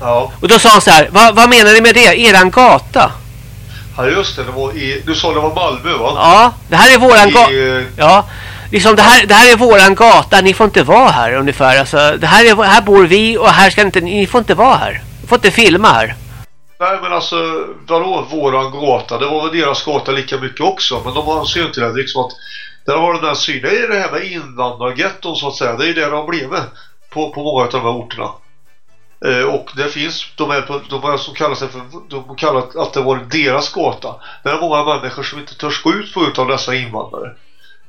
Ja. Och då sa han så här, vad, vad menar ni med det? Eran gata? Ja just det, det var i, du sa det var Malmö va? Ja, det här är våran gata. Ja, liksom det här, det här är våran gata, ni får inte vara här ungefär. Alltså, det här, är, här bor vi och här ska inte, ni får inte vara här. Ni får inte filma här. Nej men alltså, vadå våran gata? Det var väl deras gata lika mycket också. Men de anser ju inte det. Liksom att, där har den här synen. Det är det här med invandrargetton så att säga. Det är ju det de har blivit på, på många av de här orterna. Eh, och det finns, de är, på, de är som kallar sig för, de kallar att det var deras gata. Det är många människor som inte törs gå ut på av dessa invandrare.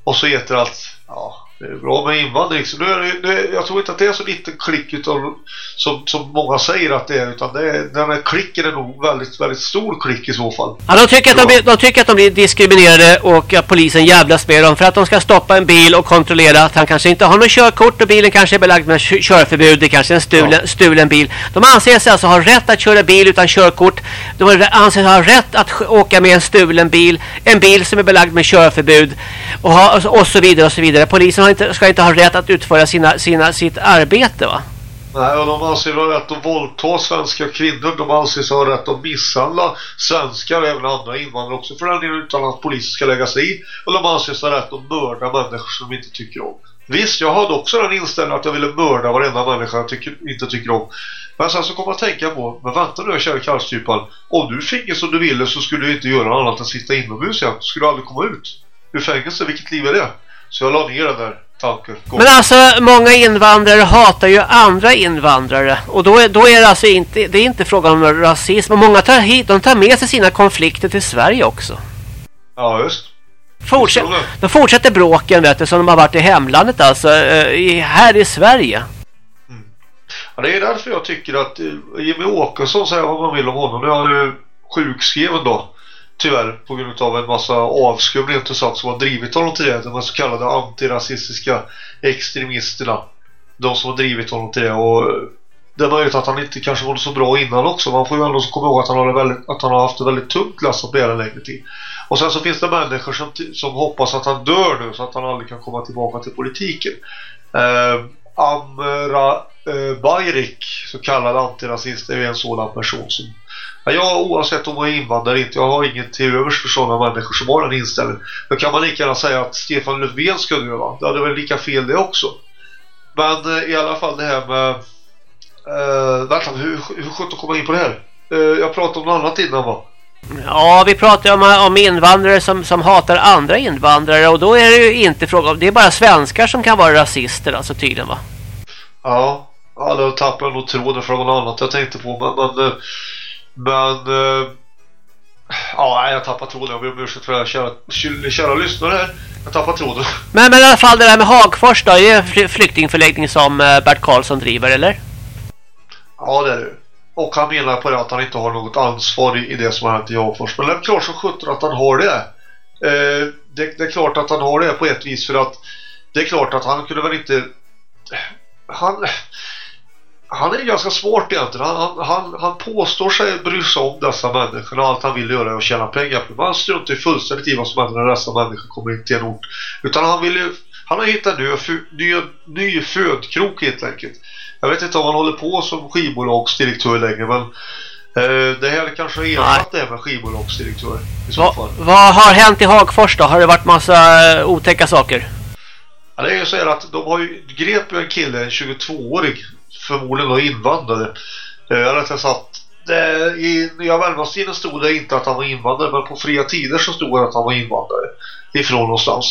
Och så heter allt, ja, det är bra med invandring. Så nu är det, nu, jag tror inte att det är så liten klick utav, som, som många säger att det är. Utan det är, den här klicken är nog väldigt, väldigt stor klick i så fall. Ja, de tycker, att de, de tycker att de blir diskriminerade och att polisen jävlas med dem. För att de ska stoppa en bil och kontrollera att han kanske inte har något körkort och bilen kanske är belagd med körförbud. Det kanske är en stulen, ja. stulen bil. De anser sig alltså ha rätt att köra bil utan körkort. De anser sig ha rätt att åka med en stulen bil. En bil som är belagd med körförbud. Och, ha, och så vidare och så vidare. Polisen har inte, ska inte ha rätt att utföra sina, sina, sitt arbete va? Nej, och de anser ha rätt att våldta svenska kvinnor. De anser ha rätt att misshandla svenskar och även andra invandrare också för den delen utan att polisen ska lägga sig i. Och de anser ha rätt att mörda människor som de inte tycker om. Visst, jag hade också den inställningen att jag ville mörda varenda människa jag tycker, inte tycker om. Men sen så kommer jag att tänka på, men vänta nu kära kallstypan. Om du finge som du ville så skulle du inte göra annat än sitta inomhus igen. Du skulle aldrig komma ut ur fängelse. Vilket liv är det? Så jag la ner den där tanken. Men alltså, många invandrare hatar ju andra invandrare. Och då är, då är det alltså inte, det är inte frågan om rasism. Och många tar hit, de tar med sig sina konflikter till Sverige också. Ja, just. Fortsätt, de fortsätter bråken vet du, som de har varit i hemlandet alltså, eh, i, här i Sverige. Mm. Ja, det är därför jag tycker att eh, Jimmy Åkesson säger vad man vill om honom. Nu är han ju sjukskriven då tyvärr på grund av en massa avskum och sånt som har drivit honom till det. De så kallade antirasistiska extremisterna. De som har drivit honom till det. Och eh, det är möjligt att han inte kanske var så bra innan också. Man får ju ändå komma ihåg att han har, väldigt, att han har haft det väldigt tungt lass att bära längre tid. Och sen så finns det människor som, som hoppas att han dör nu så att han aldrig kan komma tillbaka till politiken. Eh, Amra eh, Bayrik, så kallad antirasist, är ju en sådan person som jag oavsett om jag är invandrare inte, jag har inget till övers för sådana människor som har den inställningen. Då kan man lika gärna säga att Stefan Löfven ska dö va? Det hade väl lika fel det också. Men eh, i alla fall det här med eh, vänta, hur, hur sjutton kommer in på det här? Eh, jag pratade om något annat innan va? Ja, vi pratar om, om invandrare som, som hatar andra invandrare och då är det ju inte fråga om, det är bara svenskar som kan vara rasister alltså tydligen va? Ja, tappade jag nog tråden för något annat jag tänkte på men, men, men äh, ja, jag tappade tråden, jag ber om ursäkt för det här kära, kära lyssnare här jag tappade tråden men, men i alla fall det där med Hagfors då, är det flyktingförläggning som eh, Bert Karlsson driver eller? Ja, det är det och han menar på det att han inte har något ansvar i, i det som har hänt i Hagfors. Men det är klart som sjutton att han har det. Eh, det. Det är klart att han har det på ett vis för att det är klart att han kunde väl inte... Han, han är ganska smart egentligen. Han, han, han påstår sig bry sig om dessa människor och allt han vill göra är att tjäna pengar på. Men han struntar ju fullständigt i vad som händer när dessa människor kommer in till en ort. Utan han vill ju... Han har hittat en ny, ny, ny födkrok helt enkelt. Jag vet inte om han håller på som skivbolagsdirektör längre men eh, det här kanske har ersatt det med skivbolagsdirektör i så Va, fall. Vad har hänt i Hagfors då? Har det varit massa uh, otäcka saker? Ja, det är ju så här att de har ju grep en kille, en 22-årig förmodligen då invandrare. Eh, rättare sagt det, i Nya Värmlandstiden stod det inte att han var invandrare men på fria tider så stod det att han var invandrare ifrån någonstans.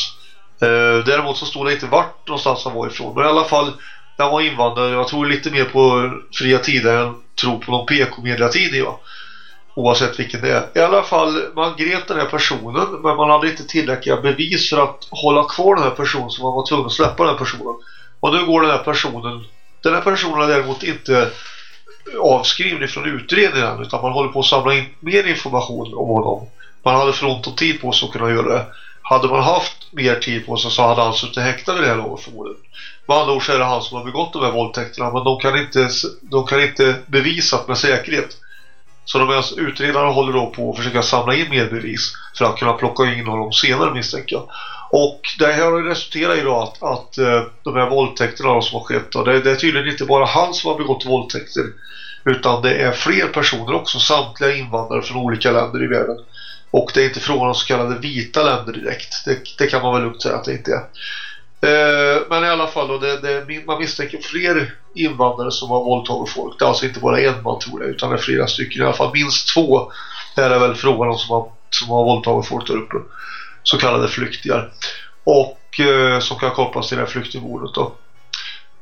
Eh, däremot så stod det inte vart någonstans han var ifrån men i alla fall när han var invandrare. Jag tror lite mer på fria tider än tror på någon PK-mediatid ja. Oavsett vilken det är. I alla fall, man grep den här personen men man hade inte tillräckliga bevis för att hålla kvar den här personen så man var tvungen att släppa den här personen. Och nu går den här personen, den här personen är däremot inte avskriven från utredningen utan man håller på att samla in mer information om honom. Man hade för ont om tid på sig att kunna göra det. Hade man haft mer tid på sig så hade han suttit häktad i det här laget förmodligen. Med andra ord så är det han som har begått de här våldtäkterna men de kan inte, de kan inte bevisat med säkerhet. Så de alltså, utredarna håller då på att försöka samla in mer bevis för att kunna plocka in honom senare misstänker jag. Och det här har resulterat i då att, att eh, de här våldtäkterna som har skett, och det, det är tydligen inte bara han som har begått våldtäkter utan det är fler personer också, samtliga invandrare från olika länder i världen. Och det är inte frågan om så kallade vita länder direkt. Det, det kan man väl lugnt säga att det inte är. Eh, men i alla fall då, det, det, man misstänker fler invandrare som har våldtagit folk. Det är alltså inte bara en man tror det, utan det är flera stycken. I alla fall minst två är väl frågan om som har, som har våldtagit folk där uppe. Så kallade flyktingar. Och eh, som kan kopplas till det här flyktingmordet då.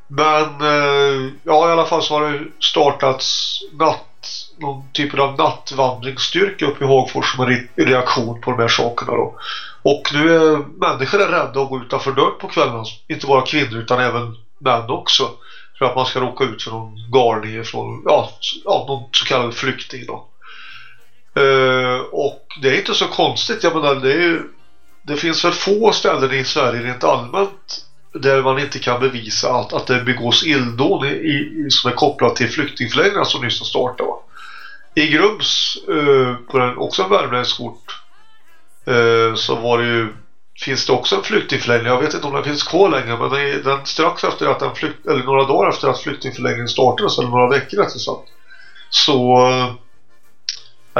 Men eh, ja i alla fall så har det startats natt någon typ av nattvandringsstyrka upp i Hagfors som en reaktion på de här sakerna då. Och nu är människor är rädda att gå utanför dörren på kvällen. Inte bara kvinnor utan även män också. För att man ska råka ut för någon galning från ja, ja, någon så kallad flykting då. Uh, och det är inte så konstigt. Jag menar, det, är ju, det finns väl få ställen i Sverige rent allmänt där man inte kan bevisa att, att det begås illdåd i, i, som är kopplat till flyktingförläggningar som nyss har startat. Va? I Grums, eh, på den, också en värmländsk ort, eh, så var det ju finns det också en flyktingförläggning. Jag vet inte om den finns kvar längre men den, den strax efter att den flykt, eller några dagar efter att flyktingförläggningen startades eller några veckor efter så så eh,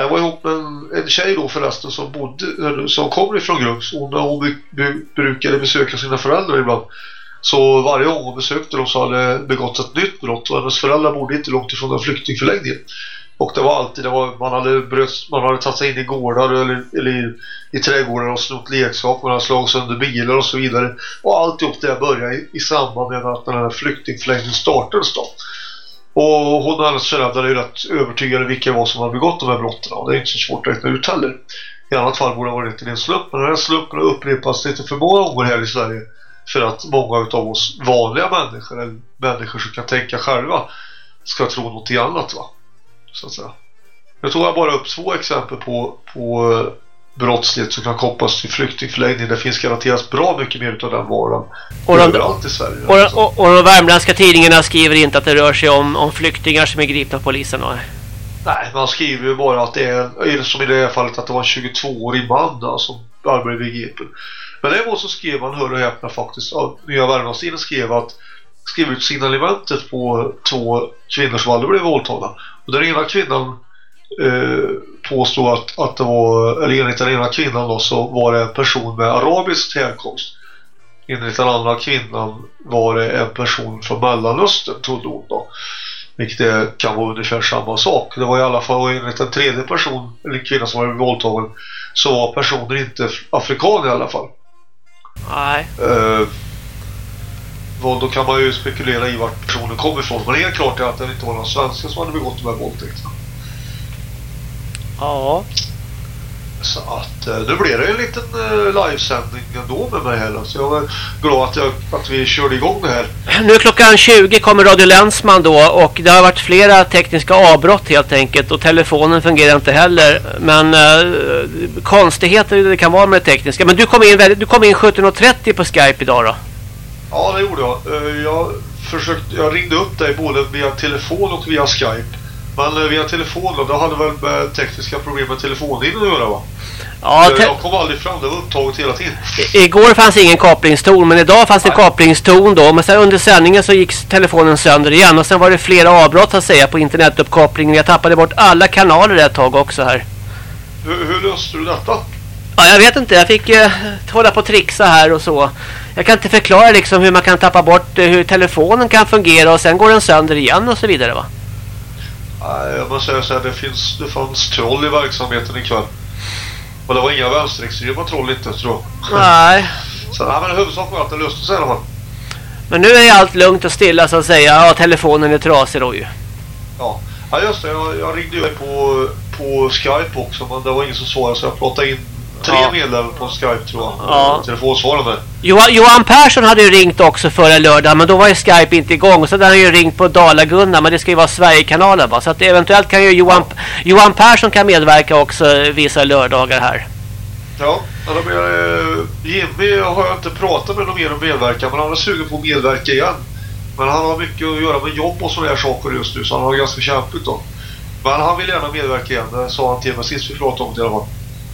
jag var ihop med en, en tjej då förresten som bodde som kommer ifrån Grums och när hon brukade besöka sina föräldrar ibland så varje gång hon besökte dem så hade begått ett nytt brott och hennes föräldrar bodde inte långt ifrån den flyktingförläggningen. Och det var alltid, det var, man, hade bröst, man hade tagit sig in i gårdar eller, eller i, i trädgårdar och snott leksaker, man hade slagit sönder bilar och så vidare. Och alltihop det började i, i samband med att den här flyktingförläggningen startades då. Och hon och hennes föräldrar är ju rätt övertygade vilka var som har begått de här brotten och det är inte så svårt att räkna ut heller. I annat fall borde det ha varit en slump, men den här slumpen har upprepats lite för många gånger här i Sverige för att många av oss vanliga människor eller människor som kan tänka själva ska tro något annat va så att säga. Jag tog bara upp två exempel på, på brottslighet som kan kopplas till flyktingförläggning. Det finns garanterat bra mycket mer av den varan och de, överallt i Sverige. Och, och, och de värmländska tidningarna skriver inte att det rör sig om, om flyktingar som är gripna av polisen? Va? Nej, man skriver ju bara att det är, som i det här fallet, att det var en 22-årig man då, som arbetade vid gripen. Men däremot så skrev man, hör och häpna faktiskt, Nya Värmlandstiden skrev att skrev ut signalementet på två kvinnor som aldrig blev våldtagna. Och den ena kvinnan eh, påstod att, att det var, eller enligt den ena kvinnan då, så var det en person med arabisk härkomst. Enligt den andra kvinnan var det en person från Mellanöstern, trodde hon då. Vilket kan vara ungefär samma sak. Det var i alla fall enligt en tredje person, eller kvinna som var våldtagen, så var personen inte afrikan i alla fall. Nej. Uh, då kan man ju spekulera i vart personen kommer ifrån. Men helt klart är att det inte var någon svenska som hade begått de här våldtäkterna. Ja. Så att eh, nu blir det en liten eh, livesändning ändå med mig här. Så jag är glad att, jag, att vi körde igång det här. Nu klockan 20 kommer Radio Länsman då och det har varit flera tekniska avbrott helt enkelt och telefonen fungerar inte heller. Men eh, konstigheter det kan vara med det tekniska. Men du kom in, du kom in 17.30 på Skype idag då? Ja, det gjorde jag. Eh, jag, försökte, jag ringde upp dig både via telefon och via Skype. Men eh, via telefon då, det hade väl med tekniska problem med telefonen att göra va? Ja, eh, jag kom aldrig fram, det var upptaget hela tiden. I, igår fanns ingen kopplingston, men idag fanns det Nej. kopplingston då. Men sen under sändningen så gick telefonen sönder igen. Och sen var det flera avbrott att säga på internetuppkopplingen. Jag tappade bort alla kanaler ett tag också här. Hur, hur löste du detta? Ja, jag vet inte. Jag fick eh, hålla på och trixa här och så. Jag kan inte förklara liksom hur man kan tappa bort eh, hur telefonen kan fungera och sen går den sönder igen och så vidare va? Jag måste säga så här, det, finns, det fanns troll i verksamheten ikväll. Och det var inga vänsterextrema troll inte, tror jag. Nej. så nej, men huvudsaken var att det löste sig i alla fall. Men nu är allt lugnt och stilla så att säga. Ja, telefonen är trasig då ju. Ja, ja just det. Jag, jag ringde ju på, på Skype också, men det var ingen som svarade så jag pratade in tre ja. medlemmar på Skype tror jag. Ja. Telefonsvarande. Johan, Johan Persson hade ju ringt också förra lördag men då var ju Skype inte igång. Så hade han ju ringt på Dala-Gunnar men det ska ju vara Sverigekanalen va. Så att eventuellt kan ju Johan. Johan Persson kan medverka också vissa lördagar här. Ja, då blir, eh, Jimmy har jag inte pratat med någon mer om medverkan men han är sugen på att medverka igen. Men han har mycket att göra med jobb och sådana saker just nu så han har ganska kämpigt då. Men han vill gärna medverka igen, det sa han till mig sist vi pratade om det i alla fall.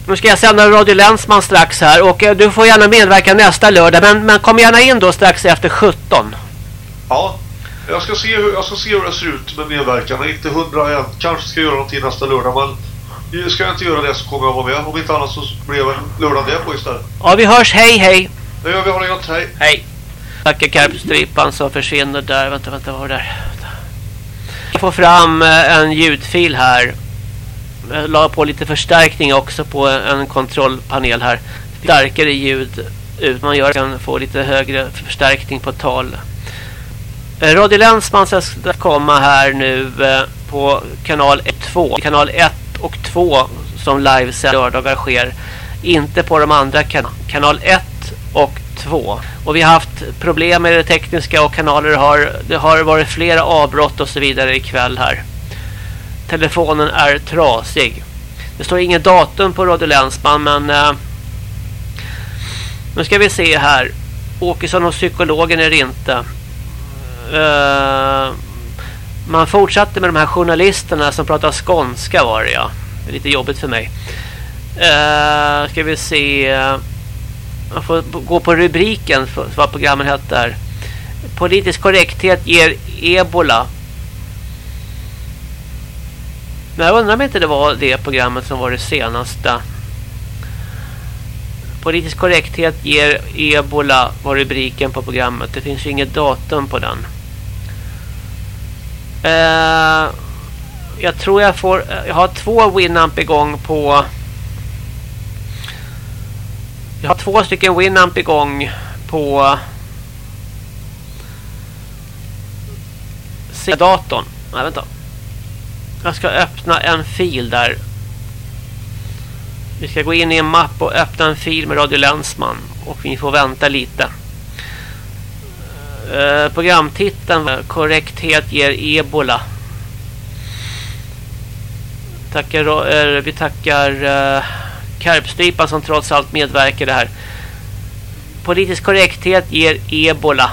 Nu ska jag sända Radio Länsman strax här och eh, du får gärna medverka nästa lördag men, men kom gärna in då strax efter 17. Ja, jag ska se hur, jag ska se hur det ser ut med medverkan. Inte hundra än. Kanske ska jag göra någonting nästa lördag men ska jag inte göra det så kommer jag vara med. Om inte annat så blir jag lördag det på istället. Ja, vi hörs. Hej, hej. Det gör vi. Ha det gott. Hej. Hej. Tackar karpstripan som försvinner där. Vänta, vänta, vad var det där? Jag får fram eh, en ljudfil här Eh, la på lite förstärkning också på en kontrollpanel här. Starkare ljud ut man gör kan få lite högre förstärkning på tal. Eh, Radio Länsman ska komma här nu eh, på kanal 1 2. Kanal 1 och 2 som live lördagar sker. Inte på de andra kanalerna. Kanal 1 och 2. Och vi har haft problem med det tekniska och kanaler har det har varit flera avbrott och så vidare ikväll här telefonen är trasig. Det står inget datum på Radio Länsman men eh, nu ska vi se här. Åkesson och psykologen är det inte. Eh, man fortsatte med de här journalisterna som pratar skånska var det ja. Det är lite jobbigt för mig. Eh, ska vi se. Man får gå på rubriken för vad programmen heter. Politisk korrekthet ger ebola men jag undrar om inte det var det programmet som var det senaste. Politisk korrekthet ger ebola var rubriken på programmet. Det finns ju inget datum på den. Uh, jag tror jag får... Jag har två Winamp igång på... Jag har två stycken Winamp igång på... C-datorn. Nej, vänta. Jag ska öppna en fil där. Vi ska gå in i en mapp och öppna en fil med Radio Länsman. Och vi får vänta lite. Eh, programtiteln Korrekthet ger ebola. Tackar, eh, vi tackar eh, Karpstrypan som trots allt medverkar det här. Politisk korrekthet ger ebola.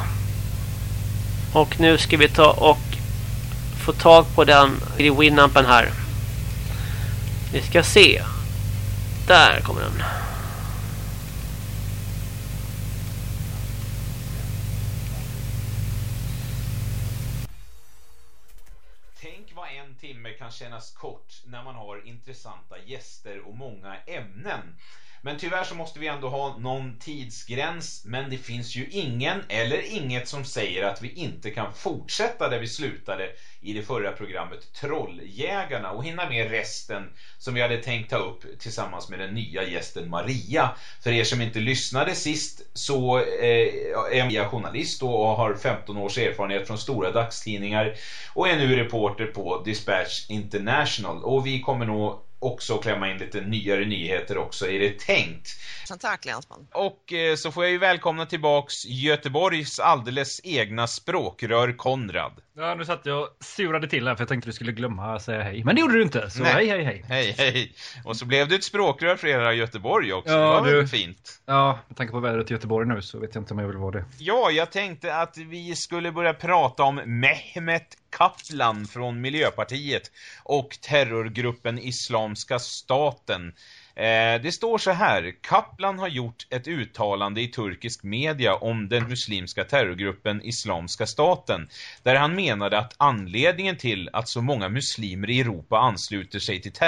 Och nu ska vi ta och få tag på den i Winampen här. Vi ska se. Där kommer den. Tänk vad en timme kan kännas kort när man har intressanta gäster och många ämnen. Men tyvärr så måste vi ändå ha någon tidsgräns. Men det finns ju ingen eller inget som säger att vi inte kan fortsätta där vi slutade i det förra programmet Trolljägarna och hinna med resten som vi hade tänkt ta upp tillsammans med den nya gästen Maria. För er som inte lyssnade sist så eh, är Maria journalist och har 15 års erfarenhet från stora dagstidningar och är nu reporter på Dispatch International och vi kommer nog också klämma in lite nyare nyheter också, är det tänkt. Tack Länsman. Och eh, så får jag ju välkomna tillbaks Göteborgs alldeles egna språkrör Konrad. Ja, nu satt jag och surade till här för jag tänkte du skulle glömma att säga hej. Men det gjorde du inte, så Nej. hej hej hej. Hej, hej. Och så blev du ett språkrör för era Göteborg också. Ja, det var du- fint. Ja, med tanke på vädret i Göteborg nu så vet jag inte om jag vill vara det. Ja, jag tänkte att vi skulle börja prata om Mehmet Kaplan från Miljöpartiet och terrorgruppen Islamska staten. Eh, det står så här, Kaplan har gjort ett uttalande i turkisk media om den muslimska terrorgruppen Islamska staten, där han menade att anledningen till att så många muslimer i Europa ansluter sig till terror